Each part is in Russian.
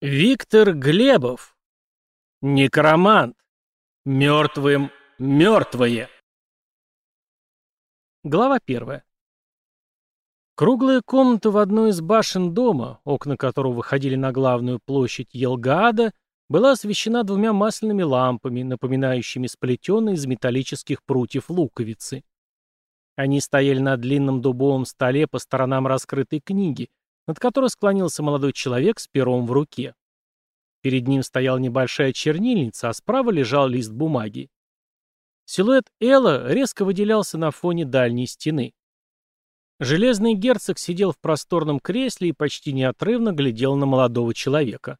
Виктор Глебов. Некромант. Мертвым мертвые. Глава первая. Круглая комната в одной из башен дома, окна которого выходили на главную площадь Елгаада, была освещена двумя масляными лампами, напоминающими сплетенные из металлических прутьев луковицы. Они стояли на длинном дубовом столе по сторонам раскрытой книги, над которой склонился молодой человек с пером в руке. Перед ним стояла небольшая чернильница, а справа лежал лист бумаги. Силуэт Элла резко выделялся на фоне дальней стены. Железный герцог сидел в просторном кресле и почти неотрывно глядел на молодого человека.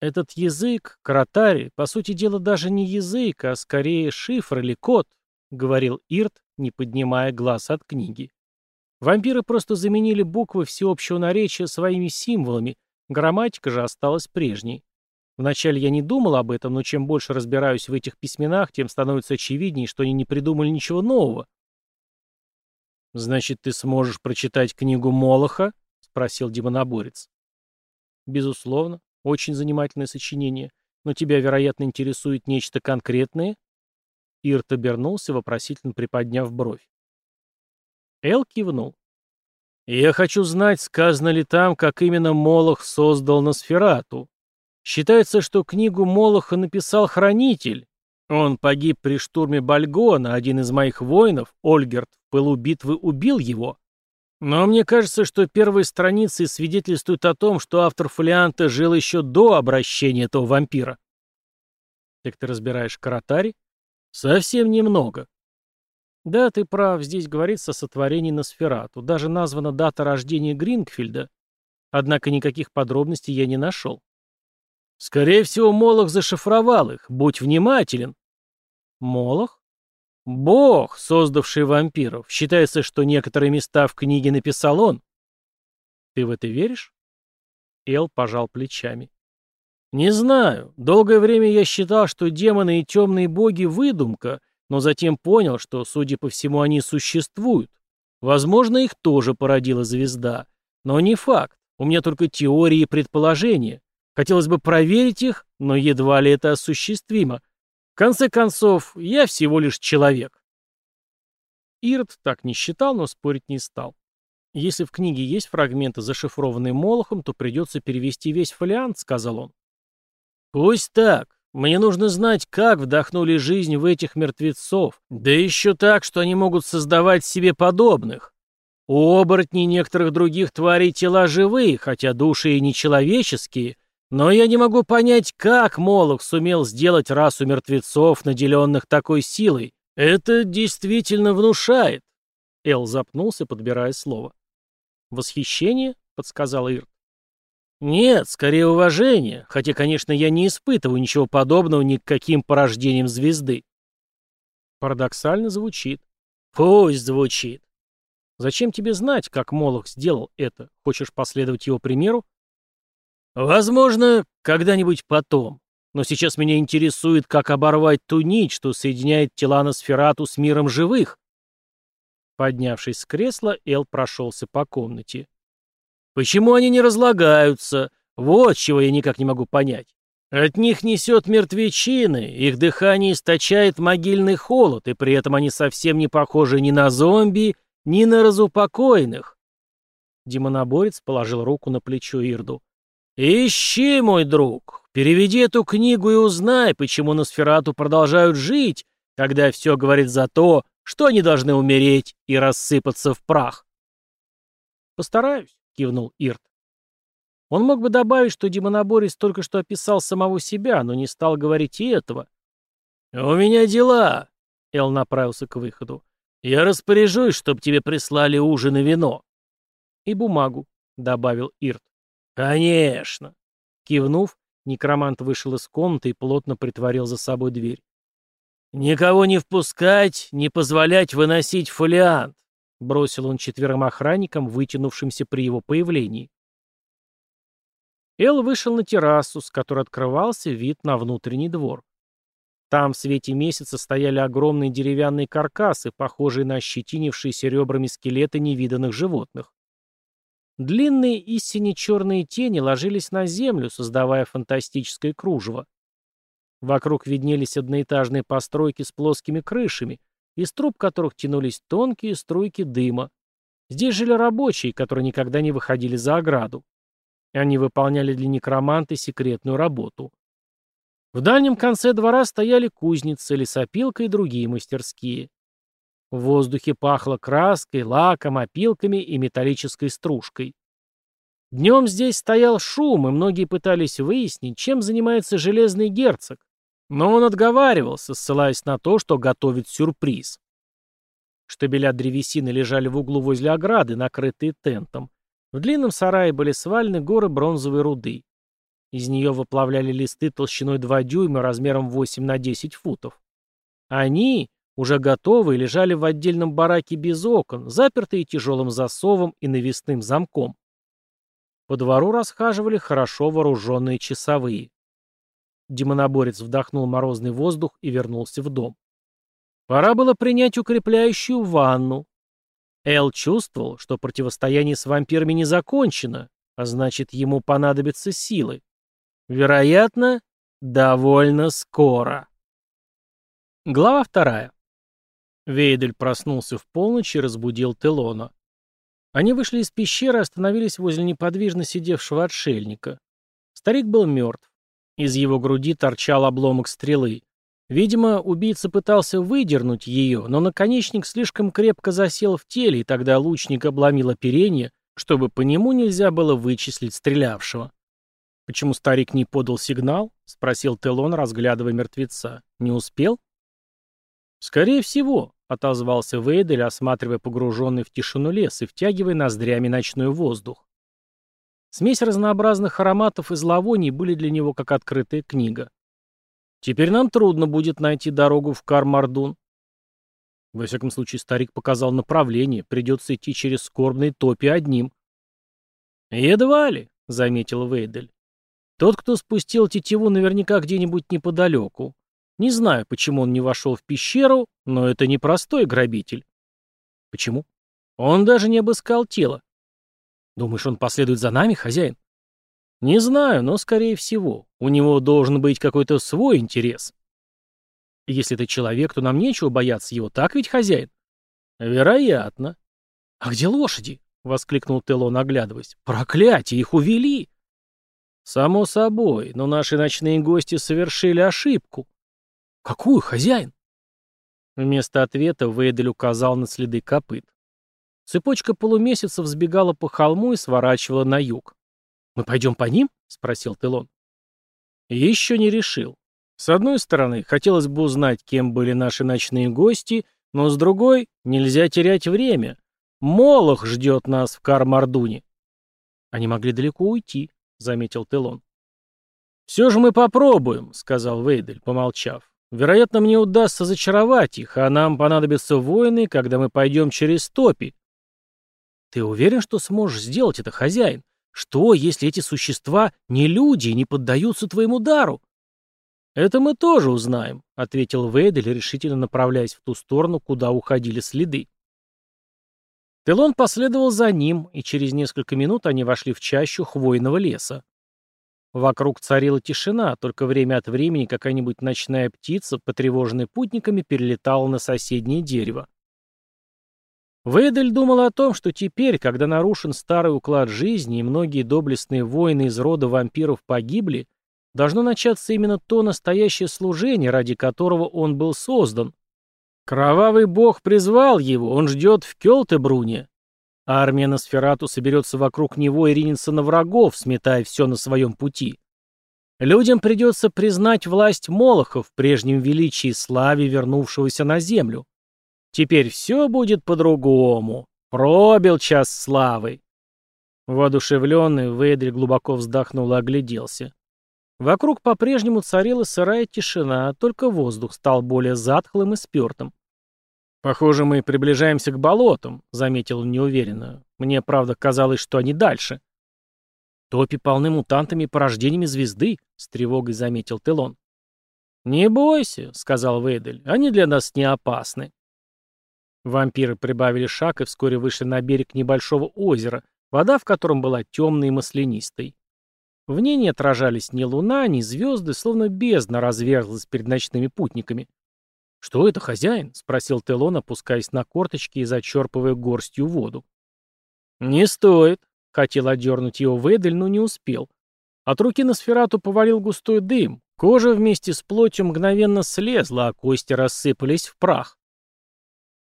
Этот язык, каратари, по сути дела даже не язык, а скорее шифр или код, говорил Ирт, не поднимая глаз от книги. Вампиры просто заменили буквы всеобщего наречия своими символами, грамматика же осталась прежней. Вначале я не думал об этом, но чем больше разбираюсь в этих письменах, тем становится очевиднее, что они не придумали ничего нового. «Значит, ты сможешь прочитать книгу Молоха?» — спросил демоноборец. «Безусловно. Очень занимательное сочинение. Но тебя, вероятно, интересует нечто конкретное?» Ирт обернулся, вопросительно приподняв бровь. Эл кивнул. «Я хочу знать, сказано ли там, как именно Молох создал Носферату. Считается, что книгу Молоха написал Хранитель. Он погиб при штурме Бальгона, один из моих воинов, Ольгерт, в пылу битвы убил его. Но мне кажется, что первые страницы свидетельствуют о том, что автор фолианта жил еще до обращения этого вампира. Так ты разбираешь Каратари? Совсем немного. Да, ты прав, здесь говорится о сотворении Носферату. Даже названа дата рождения Грингфильда. Однако никаких подробностей я не нашел. Скорее всего, Молох зашифровал их. Будь внимателен. Молох? Бог, создавший вампиров. Считается, что некоторые места в книге написал он. Ты в это веришь? Эл пожал плечами. Не знаю. Долгое время я считал, что демоны и темные боги — выдумка — но затем понял, что, судя по всему, они существуют. Возможно, их тоже породила звезда. Но не факт. У меня только теории и предположения. Хотелось бы проверить их, но едва ли это осуществимо. В конце концов, я всего лишь человек. Ирод так не считал, но спорить не стал. Если в книге есть фрагменты, зашифрованные Молохом, то придется перевести весь фолиант, сказал он. Пусть так, мне нужно знать, как вдохнули жизнь в этих мертвецов, да еще так, что они могут создавать себе подобных. У оборотней некоторых других тварей тела живые, хотя души и нечеловеческие, но я не могу понять, как Молох сумел сделать расу мертвецов, наделенных такой силой. Это действительно внушает. Эл запнулся, подбирая слово. «Восхищение?» — подсказал Ирт. Нет, скорее уважение, хотя, конечно, я не испытываю ничего подобного ни к каким порождениям звезды. Парадоксально звучит. Пусть звучит. Зачем тебе знать, как Молох сделал это? Хочешь последовать его примеру? Возможно, когда-нибудь потом. Но сейчас меня интересует, как оборвать ту нить, что соединяет тела на сферату с миром живых. Поднявшись с кресла, Эл прошелся по комнате. Почему они не разлагаются? Вот чего я никак не могу понять. От них несет мертвечины, их дыхание источает могильный холод, и при этом они совсем не похожи ни на зомби, ни на разупокоенных. Демоноборец положил руку на плечо Ирду. «Ищи, мой друг, переведи эту книгу и узнай, почему на Носферату продолжают жить, когда все говорит за то, что они должны умереть и рассыпаться в прах». «Постараюсь». — кивнул Ирт. Он мог бы добавить, что демоноборец только что описал самого себя, но не стал говорить и этого. «У меня дела!» — Эл направился к выходу. «Я распоряжусь, чтобы тебе прислали ужин и вино». «И бумагу», — добавил Ирт. «Конечно!» Кивнув, некромант вышел из комнаты и плотно притворил за собой дверь. «Никого не впускать, не позволять выносить фолиант. Бросил он четверым охранникам, вытянувшимся при его появлении. Эл вышел на террасу, с которой открывался вид на внутренний двор. Там в свете месяца стояли огромные деревянные каркасы, похожие на ощетинившиеся ребрами скелеты невиданных животных. Длинные и сине-черные тени ложились на землю, создавая фантастическое кружево. Вокруг виднелись одноэтажные постройки с плоскими крышами, из труб которых тянулись тонкие струйки дыма. Здесь жили рабочие, которые никогда не выходили за ограду. Они выполняли для некроманта секретную работу. В дальнем конце двора стояли кузница, лесопилка и другие мастерские. В воздухе пахло краской, лаком, опилками и металлической стружкой. Днем здесь стоял шум, и многие пытались выяснить, чем занимается железный герцог. Но он отговаривался, ссылаясь на то, что готовит сюрприз. Штабеля древесины лежали в углу возле ограды, накрытые тентом. В длинном сарае были свалены горы бронзовой руды. Из нее выплавляли листы толщиной 2 дюйма размером 8 на 10 футов. Они, уже готовые, лежали в отдельном бараке без окон, запертые тяжелым засовом и навесным замком. По двору расхаживали хорошо вооруженные часовые. Демоноборец вдохнул морозный воздух и вернулся в дом. Пора было принять укрепляющую ванну. Эл чувствовал, что противостояние с вампирами не закончено, а значит, ему понадобятся силы. Вероятно, довольно скоро. Глава вторая. Вейдель проснулся в полночь и разбудил Телона. Они вышли из пещеры и остановились возле неподвижно сидевшего отшельника. Старик был мертв. Из его груди торчал обломок стрелы. Видимо, убийца пытался выдернуть ее, но наконечник слишком крепко засел в теле, и тогда лучник обломил оперение, чтобы по нему нельзя было вычислить стрелявшего. «Почему старик не подал сигнал?» — спросил Телон, разглядывая мертвеца. «Не успел?» «Скорее всего», — отозвался Вейдель, осматривая погруженный в тишину лес и втягивая ноздрями ночной воздух. Смесь разнообразных ароматов и зловоний были для него как открытая книга. «Теперь нам трудно будет найти дорогу в Кармардун». Во всяком случае, старик показал направление, придется идти через скорбные топи одним. «Едва ли», — заметил Вейдель. Тот, кто спустил тетиву, наверняка где-нибудь неподалеку. Не знаю, почему он не вошел в пещеру, но это не простой грабитель. Почему? Он даже не обыскал тело. Думаешь, он последует за нами, хозяин? Не знаю, но скорее всего. У него должен быть какой-то свой интерес. Если это человек, то нам нечего бояться его, так ведь, хозяин? Вероятно. А где лошади? — воскликнул Телон, оглядываясь. «Проклятие! Их увели!» «Само собой, но наши ночные гости совершили ошибку». «Какую, хозяин?» Вместо ответа Вейдель указал на следы копыт. Цепочка полумесяцев сбегала по холму и сворачивала на юг. «Мы пойдем по ним?» — спросил Телон. Еще не решил. С одной стороны, хотелось бы узнать, кем были наши ночные гости, но с другой, нельзя терять время. Молох ждет нас в Кармардуне. Они могли далеко уйти, заметил Телон. «Все же мы попробуем», — сказал Вейдель, помолчав. «Вероятно, мне удастся зачаровать их, а нам понадобятся воины, когда мы пойдем через топи». «Ты уверен, что сможешь сделать это, хозяин? Что, если эти существа не люди и не поддаются твоему дару?» «Это мы тоже узнаем», — ответил Вейдель, решительно направляясь в ту сторону, куда уходили следы. Телон последовал за ним, и через несколько минут они вошли в чащу хвойного леса. Вокруг царила тишина, только время от времени какая-нибудь ночная птица, потревоженная путниками, перелетала на соседнее дерево. Вейдель думал о том, что теперь, когда нарушен старый уклад жизни и многие доблестные воины из рода вампиров погибли, должно начаться именно то настоящее служение, ради которого он был создан, Кровавый бог призвал его, он ждет в Кёлтебруне. Армия Носферату соберется вокруг него и ринется на врагов, сметая все на своем пути. Людям придется признать власть Молоха в прежнем величии и славе вернувшегося на землю. Теперь все будет по-другому. Пробил час славы. Воодушевленный, Вейдель глубоко вздохнул и огляделся. Вокруг по-прежнему царила сырая тишина, только воздух стал более затхлым и спертым. «Похоже, мы приближаемся к болотам», — заметил он неуверенно. «Мне, правда, казалось, что они дальше». «Топи полны мутантами и порождениями звезды», — с тревогой заметил Телон. «Не бойся», — сказал Вейдель, — «они для нас не опасны». Вампиры прибавили шаг и вскоре вышли на берег небольшого озера, вода в котором была темной и маслянистой. В ней не отражались ни луна, ни звезды, словно бездна разверзлась перед ночными путниками. «Что это, хозяин?» — спросил Телон, опускаясь на корточки и зачерпывая горстью воду. «Не стоит», — хотел одернуть его Ведель, но не успел. От руки на сферату повалил густой дым, кожа вместе с плотью мгновенно слезла, а кости рассыпались в прах.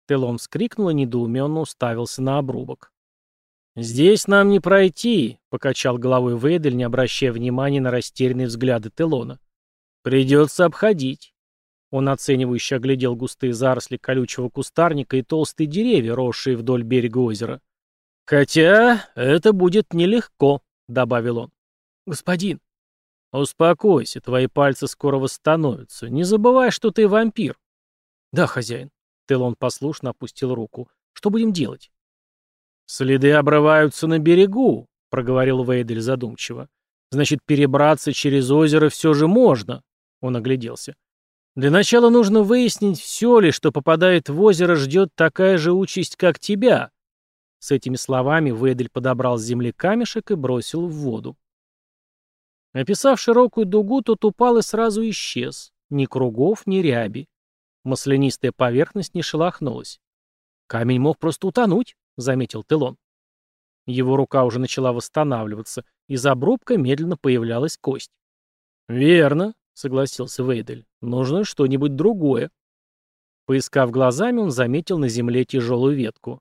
Телон вскрикнул и недоуменно уставился на обрубок. «Здесь нам не пройти», — покачал головой Вейдель, не обращая внимания на растерянные взгляды Телона. «Придется обходить». Он оценивающе оглядел густые заросли колючего кустарника и толстые деревья, росшие вдоль берега озера. «Хотя это будет нелегко», — добавил он. «Господин». «Успокойся, твои пальцы скоро восстановятся. Не забывай, что ты вампир». «Да, хозяин». Телон послушно опустил руку. «Что будем делать?» «Следы обрываются на берегу», — проговорил Вейдель задумчиво. «Значит, перебраться через озеро все же можно», — он огляделся. «Для начала нужно выяснить, все ли, что попадает в озеро, ждет такая же участь, как тебя». С этими словами Вейдель подобрал с земли камешек и бросил в воду. Описав широкую дугу, тот упал и сразу исчез. Ни кругов, ни ряби. Маслянистая поверхность не шелохнулась. Камень мог просто утонуть заметил Телон. Его рука уже начала восстанавливаться, из обрубка медленно появлялась кость. «Верно», — согласился Вейдель. «Нужно что-нибудь другое». Поискав глазами, он заметил на земле тяжелую ветку.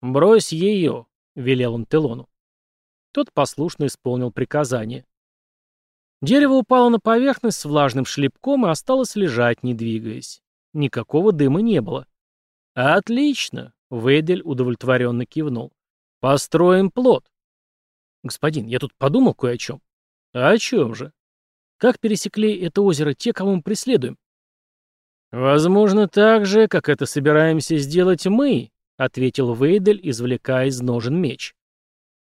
«Брось ее», — велел он Телону. Тот послушно исполнил приказание. Дерево упало на поверхность с влажным шлепком и осталось лежать, не двигаясь. Никакого дыма не было. «Отлично!» Вейдель удовлетворенно кивнул. «Построим плод». «Господин, я тут подумал кое о чем». «А «О чем же?» «Как пересекли это озеро те, кого мы преследуем?» «Возможно, так же, как это собираемся сделать мы», — ответил Вейдель, извлекая из ножен меч.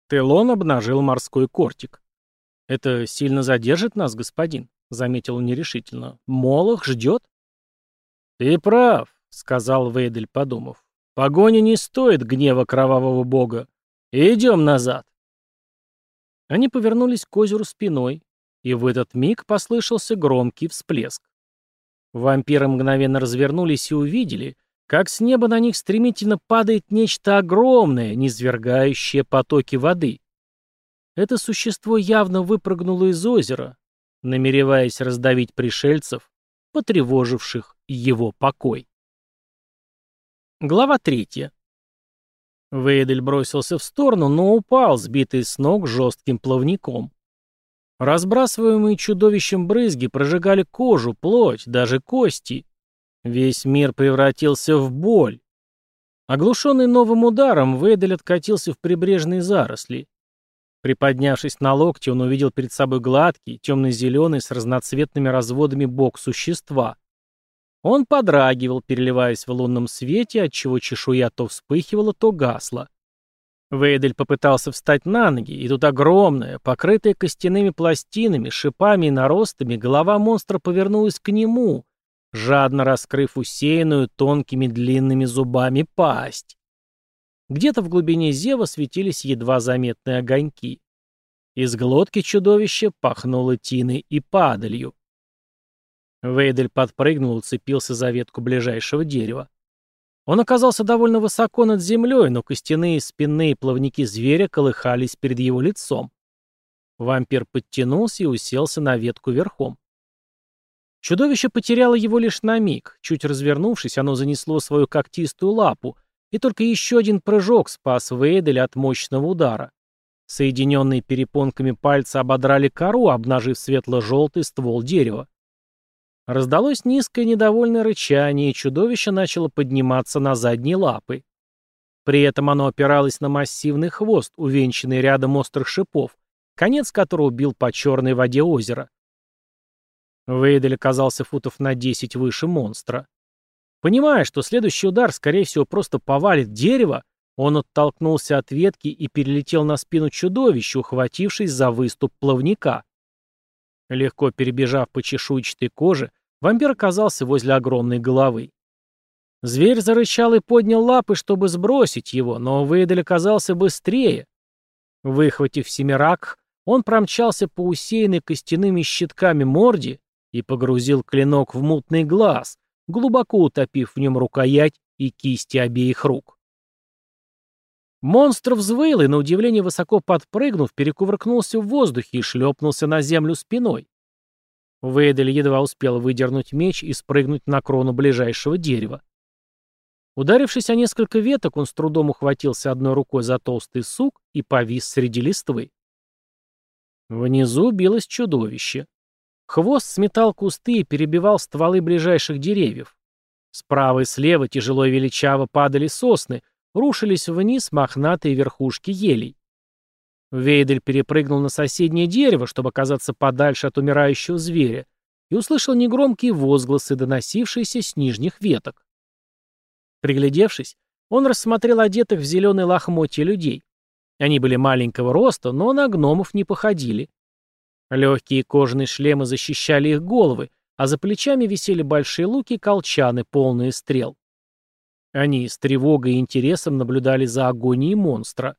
Телон обнажил морской кортик. «Это сильно задержит нас, господин», — заметил он нерешительно. «Молох ждет?» «Ты прав», — сказал Вейдель, подумав. Погоня не стоит гнева кровавого бога. Идем назад. Они повернулись к озеру спиной, и в этот миг послышался громкий всплеск. Вампиры мгновенно развернулись и увидели, как с неба на них стремительно падает нечто огромное, низвергающее потоки воды. Это существо явно выпрыгнуло из озера, намереваясь раздавить пришельцев, потревоживших его покой. Глава третья. Вейдель бросился в сторону, но упал, сбитый с ног жестким плавником. Разбрасываемые чудовищем брызги прожигали кожу, плоть, даже кости. Весь мир превратился в боль. Оглушенный новым ударом, Вейдель откатился в прибрежные заросли. Приподнявшись на локте, он увидел перед собой гладкий, темно-зеленый, с разноцветными разводами бок существа. Он подрагивал, переливаясь в лунном свете, отчего чешуя то вспыхивала, то гасла. Вейдель попытался встать на ноги, и тут огромная, покрытая костяными пластинами, шипами и наростами, голова монстра повернулась к нему, жадно раскрыв усеянную тонкими длинными зубами пасть. Где-то в глубине зева светились едва заметные огоньки. Из глотки чудовища пахнуло тиной и падалью. Вейдель подпрыгнул и уцепился за ветку ближайшего дерева. Он оказался довольно высоко над землей, но костяные спинные плавники зверя колыхались перед его лицом. Вампир подтянулся и уселся на ветку верхом. Чудовище потеряло его лишь на миг. Чуть развернувшись, оно занесло свою когтистую лапу, и только еще один прыжок спас Вейделя от мощного удара. Соединенные перепонками пальцы ободрали кору, обнажив светло-желтый ствол дерева. Раздалось низкое недовольное рычание, и чудовище начало подниматься на задние лапы. При этом оно опиралось на массивный хвост, увенчанный рядом острых шипов, конец которого бил по черной воде озера. Вейдель оказался футов на 10 выше монстра. Понимая, что следующий удар, скорее всего, просто повалит дерево, он оттолкнулся от ветки и перелетел на спину чудовища, ухватившись за выступ плавника. Легко перебежав по чешуйчатой коже, Вампир оказался возле огромной головы. Зверь зарычал и поднял лапы, чтобы сбросить его, но Вейдель оказался быстрее. Выхватив семерак, он промчался по усеянной костяными щитками морде и погрузил клинок в мутный глаз, глубоко утопив в нем рукоять и кисти обеих рук. Монстр взвыл и, на удивление высоко подпрыгнув, перекувыркнулся в воздухе и шлепнулся на землю спиной. Вейдель едва успел выдернуть меч и спрыгнуть на крону ближайшего дерева. Ударившись о несколько веток, он с трудом ухватился одной рукой за толстый сук и повис среди листвы. Внизу билось чудовище. Хвост сметал кусты и перебивал стволы ближайших деревьев. Справа и слева тяжело и величаво падали сосны, рушились вниз мохнатые верхушки елей. Вейдель перепрыгнул на соседнее дерево, чтобы оказаться подальше от умирающего зверя, и услышал негромкие возгласы, доносившиеся с нижних веток. Приглядевшись, он рассмотрел одетых в зеленые лохмотья людей. Они были маленького роста, но на гномов не походили. Легкие кожаные шлемы защищали их головы, а за плечами висели большие луки и колчаны, полные стрел. Они с тревогой и интересом наблюдали за агонией монстра.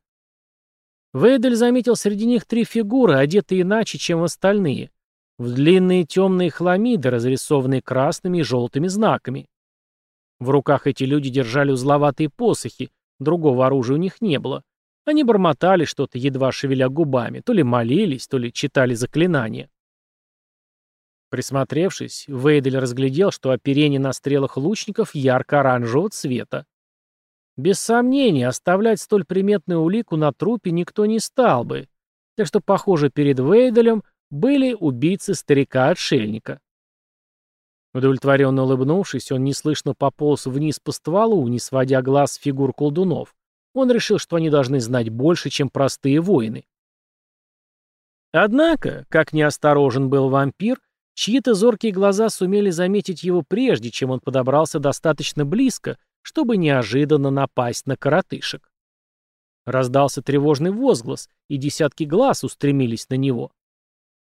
Вейдель заметил среди них три фигуры, одетые иначе, чем остальные, в длинные темные хламиды, разрисованные красными и желтыми знаками. В руках эти люди держали узловатые посохи, другого оружия у них не было. Они бормотали что-то, едва шевеля губами, то ли молились, то ли читали заклинания. Присмотревшись, Вейдель разглядел, что оперение на стрелах лучников ярко-оранжевого цвета. Без сомнения, оставлять столь приметную улику на трупе никто не стал бы, так что, похоже, перед Вейделем были убийцы старика-отшельника. Удовлетворенно улыбнувшись, он неслышно пополз вниз по стволу, не сводя глаз с фигур колдунов. Он решил, что они должны знать больше, чем простые воины. Однако, как неосторожен был вампир, Чьи-то зоркие глаза сумели заметить его прежде, чем он подобрался достаточно близко, чтобы неожиданно напасть на коротышек. Раздался тревожный возглас, и десятки глаз устремились на него.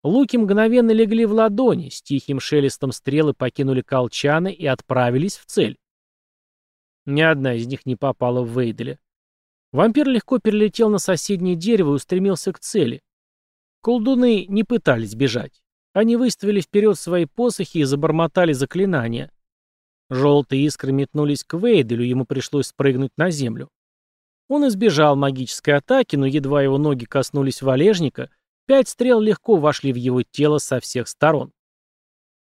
Луки мгновенно легли в ладони, с тихим шелестом стрелы покинули колчаны и отправились в цель. Ни одна из них не попала в Вейделя. Вампир легко перелетел на соседнее дерево и устремился к цели. Колдуны не пытались бежать. Они выставили вперед свои посохи и забормотали заклинания. Желтые искры метнулись к Вейделю, ему пришлось спрыгнуть на землю. Он избежал магической атаки, но едва его ноги коснулись валежника, пять стрел легко вошли в его тело со всех сторон.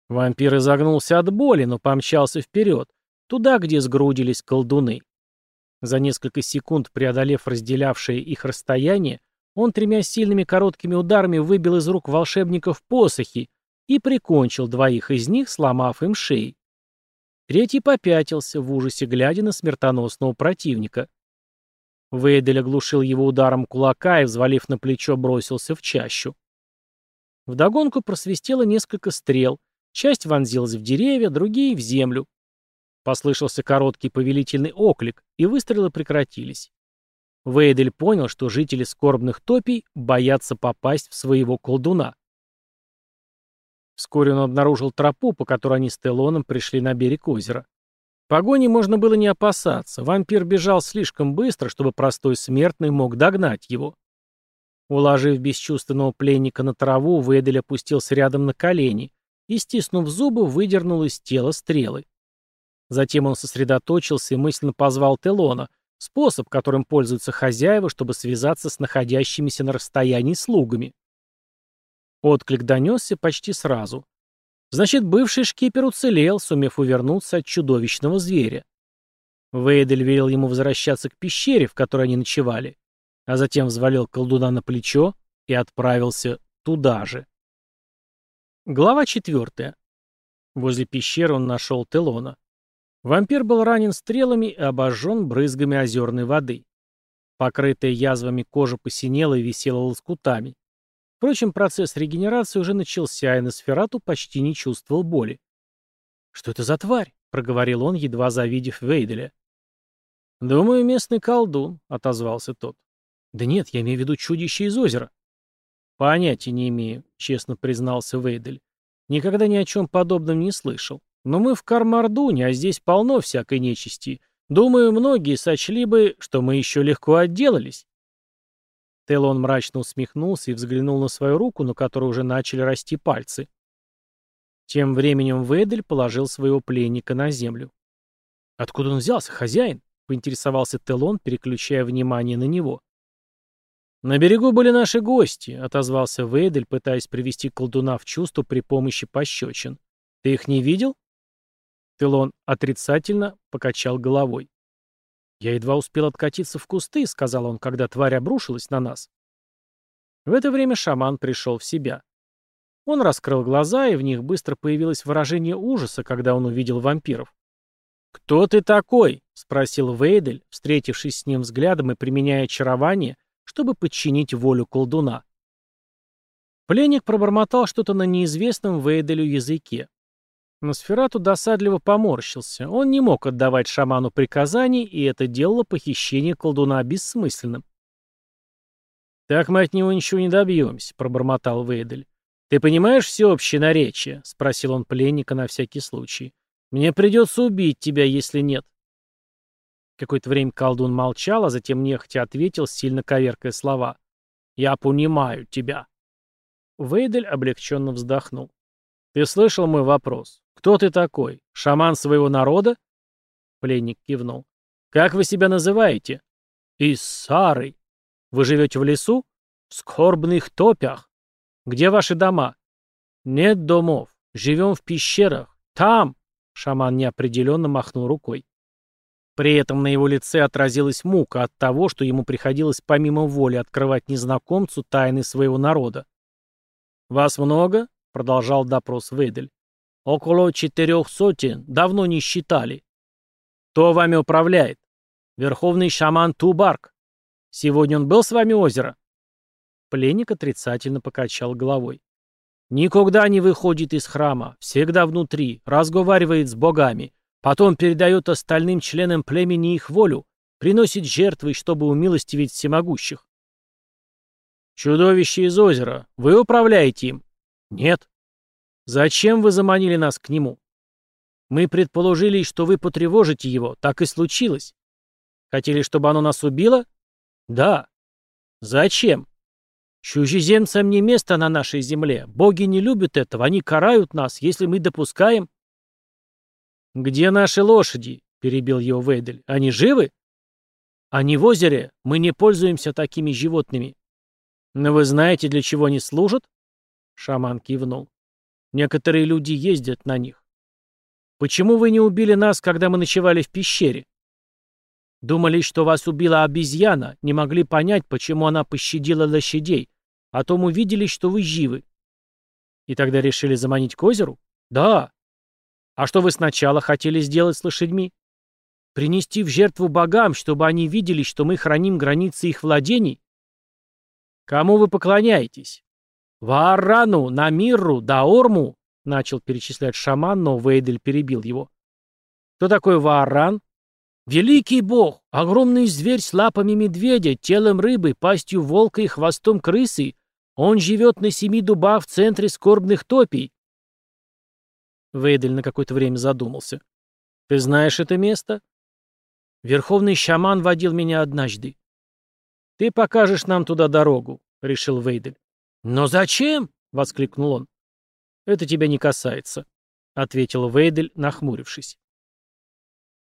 Вампир изогнулся от боли, но помчался вперед, туда, где сгрудились колдуны. За несколько секунд, преодолев разделявшее их расстояние, он тремя сильными короткими ударами выбил из рук волшебников посохи и прикончил двоих из них, сломав им шеи. Третий попятился, в ужасе глядя на смертоносного противника. Вейдель оглушил его ударом кулака и, взвалив на плечо, бросился в чащу. Вдогонку просвистело несколько стрел, часть вонзилась в деревья, другие — в землю. Послышался короткий повелительный оклик, и выстрелы прекратились. Вейдель понял, что жители скорбных топий боятся попасть в своего колдуна. Вскоре он обнаружил тропу, по которой они с Телоном пришли на берег озера. Погони можно было не опасаться. Вампир бежал слишком быстро, чтобы простой смертный мог догнать его. Уложив бесчувственного пленника на траву, Вейдель опустился рядом на колени и, стиснув зубы, выдернул из тела стрелы. Затем он сосредоточился и мысленно позвал Телона — Способ, которым пользуются хозяева, чтобы связаться с находящимися на расстоянии слугами. Отклик донесся почти сразу. Значит, бывший шкипер уцелел, сумев увернуться от чудовищного зверя. Вейдель велел ему возвращаться к пещере, в которой они ночевали, а затем взвалил колдуна на плечо и отправился туда же. Глава четвертая. Возле пещеры он нашел Телона. Вампир был ранен стрелами и обожжен брызгами озерной воды. Покрытая язвами кожа посинела и висела лоскутами. Впрочем, процесс регенерации уже начался, и Носферату почти не чувствовал боли. «Что это за тварь?» — проговорил он, едва завидев Вейделя. «Думаю, местный колдун», — отозвался тот. «Да нет, я имею в виду чудище из озера». «Понятия не имею», — честно признался Вейдель. «Никогда ни о чем подобном не слышал. Но мы в Кармардуне, а здесь полно всякой нечисти. Думаю, многие сочли бы, что мы еще легко отделались. Телон мрачно усмехнулся и взглянул на свою руку, на которой уже начали расти пальцы. Тем временем Ведель положил своего пленника на землю. «Откуда он взялся, хозяин?» — поинтересовался Телон, переключая внимание на него. «На берегу были наши гости», — отозвался Вейдель, пытаясь привести колдуна в чувство при помощи пощечин. «Ты их не видел?» Телон отрицательно покачал головой. «Я едва успел откатиться в кусты», — сказал он, когда тварь обрушилась на нас. В это время шаман пришел в себя. Он раскрыл глаза, и в них быстро появилось выражение ужаса, когда он увидел вампиров. «Кто ты такой?» — спросил Вейдель, встретившись с ним взглядом и применяя очарование, чтобы подчинить волю колдуна. Пленник пробормотал что-то на неизвестном Вейделю языке. Носферату досадливо поморщился. Он не мог отдавать шаману приказаний, и это делало похищение колдуна бессмысленным. «Так мы от него ничего не добьемся», — пробормотал Вейдель. «Ты понимаешь всеобщее наречие?» — спросил он пленника на всякий случай. «Мне придется убить тебя, если нет». Какое-то время колдун молчал, а затем нехотя ответил, сильно коверкая слова. «Я понимаю тебя». Вейдель облегченно вздохнул. «Ты слышал мой вопрос? Кто ты такой? Шаман своего народа?» Пленник кивнул. «Как вы себя называете?» «Иссарой. Вы живете в лесу?» «В скорбных топях. Где ваши дома?» «Нет домов. Живем в пещерах. Там!» Шаман неопределенно махнул рукой. При этом на его лице отразилась мука от того, что ему приходилось помимо воли открывать незнакомцу тайны своего народа. «Вас много?» — продолжал допрос Вейдель. «Около четырех сотен. Давно не считали. Кто вами управляет? Верховный шаман Тубарк. Сегодня он был с вами озеро?» Пленник отрицательно покачал головой. «Никогда не выходит из храма, всегда внутри, разговаривает с богами, Потом передает остальным членам племени их волю, приносит жертвы, чтобы умилостивить всемогущих. Чудовище из озера. Вы управляете им? Нет. Зачем вы заманили нас к нему? Мы предположили, что вы потревожите его. Так и случилось. Хотели, чтобы оно нас убило? Да. Зачем? Чужеземцам не место на нашей земле. Боги не любят этого. Они карают нас, если мы допускаем... «Где наши лошади?» — перебил его Вейдель. «Они живы?» «Они в озере. Мы не пользуемся такими животными». «Но вы знаете, для чего они служат?» Шаман кивнул. «Некоторые люди ездят на них». «Почему вы не убили нас, когда мы ночевали в пещере?» «Думали, что вас убила обезьяна, не могли понять, почему она пощадила лошадей, а потом увидели, что вы живы». «И тогда решили заманить к озеру?» «Да, а что вы сначала хотели сделать с лошадьми? Принести в жертву богам, чтобы они видели, что мы храним границы их владений? Кому вы поклоняетесь? Ваарану, Намирру, Даорму, начал перечислять шаман, но Вейдель перебил его. Кто такой Вааран? Великий бог, огромный зверь с лапами медведя, телом рыбы, пастью волка и хвостом крысы. Он живет на семи дубах в центре скорбных топий. Вейдель на какое-то время задумался. «Ты знаешь это место?» «Верховный шаман водил меня однажды». «Ты покажешь нам туда дорогу», — решил Вейдель. «Но зачем?» — воскликнул он. «Это тебя не касается», — ответил Вейдель, нахмурившись.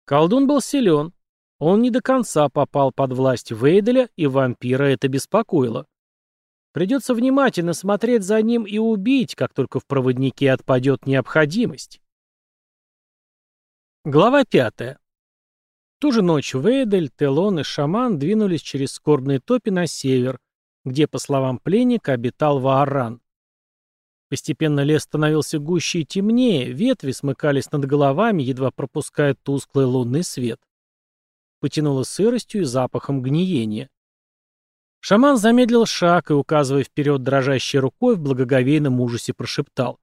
Колдун был силен. Он не до конца попал под власть Вейделя, и вампира это беспокоило. Придется внимательно смотреть за ним и убить, как только в проводнике отпадет необходимость. Глава пятая. ту же ночь Вейдель, Телон и Шаман двинулись через скорбные топи на север, где, по словам пленника, обитал Вааран. Постепенно лес становился гуще и темнее, ветви смыкались над головами, едва пропуская тусклый лунный свет. Потянуло сыростью и запахом гниения. Шаман замедлил шаг и, указывая вперед дрожащей рукой, в благоговейном ужасе прошептал.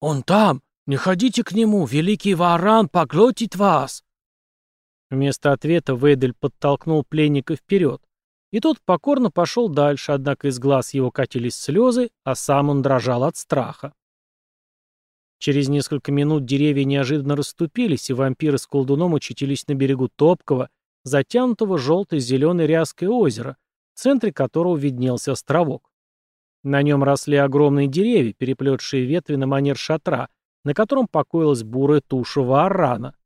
«Он там! Не ходите к нему! Великий Варан поглотит вас!» Вместо ответа Вейдель подтолкнул пленника вперед, и тот покорно пошел дальше, однако из глаз его катились слезы, а сам он дрожал от страха. Через несколько минут деревья неожиданно расступились, и вампиры с колдуном очутились на берегу топкого, затянутого желтой-зеленой ряской озера, в центре которого виднелся островок. На нем росли огромные деревья, переплетшие ветви на манер шатра, на котором покоилась бурая туша вааррана.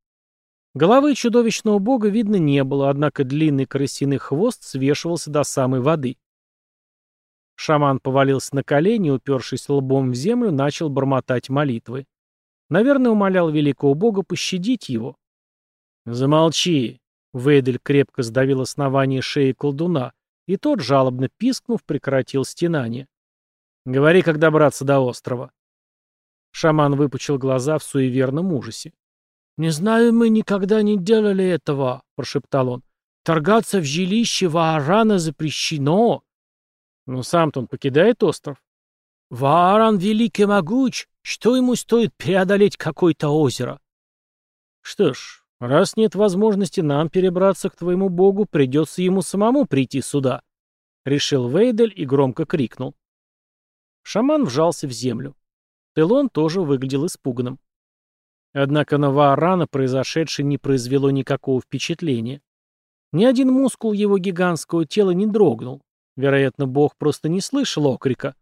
Головы чудовищного бога видно не было, однако длинный крысиный хвост свешивался до самой воды. Шаман повалился на колени, упершись лбом в землю, начал бормотать молитвы. Наверное, умолял великого бога пощадить его. «Замолчи!» — Вейдель крепко сдавил основание шеи колдуна, и тот, жалобно пискнув, прекратил стенание. «Говори, как добраться до острова». Шаман выпучил глаза в суеверном ужасе. «Не знаю, мы никогда не делали этого», — прошептал он. «Торгаться в жилище Ваарана запрещено». «Ну сам-то он покидает остров». «Вааран велик и могуч. Что ему стоит преодолеть какое-то озеро?» «Что ж, раз нет возможности нам перебраться к твоему богу, придется ему самому прийти сюда», — решил Вейдель и громко крикнул. Шаман вжался в землю. Телон тоже выглядел испуганным. Однако на Ваарана произошедшее не произвело никакого впечатления. Ни один мускул его гигантского тела не дрогнул. Вероятно, бог просто не слышал окрика.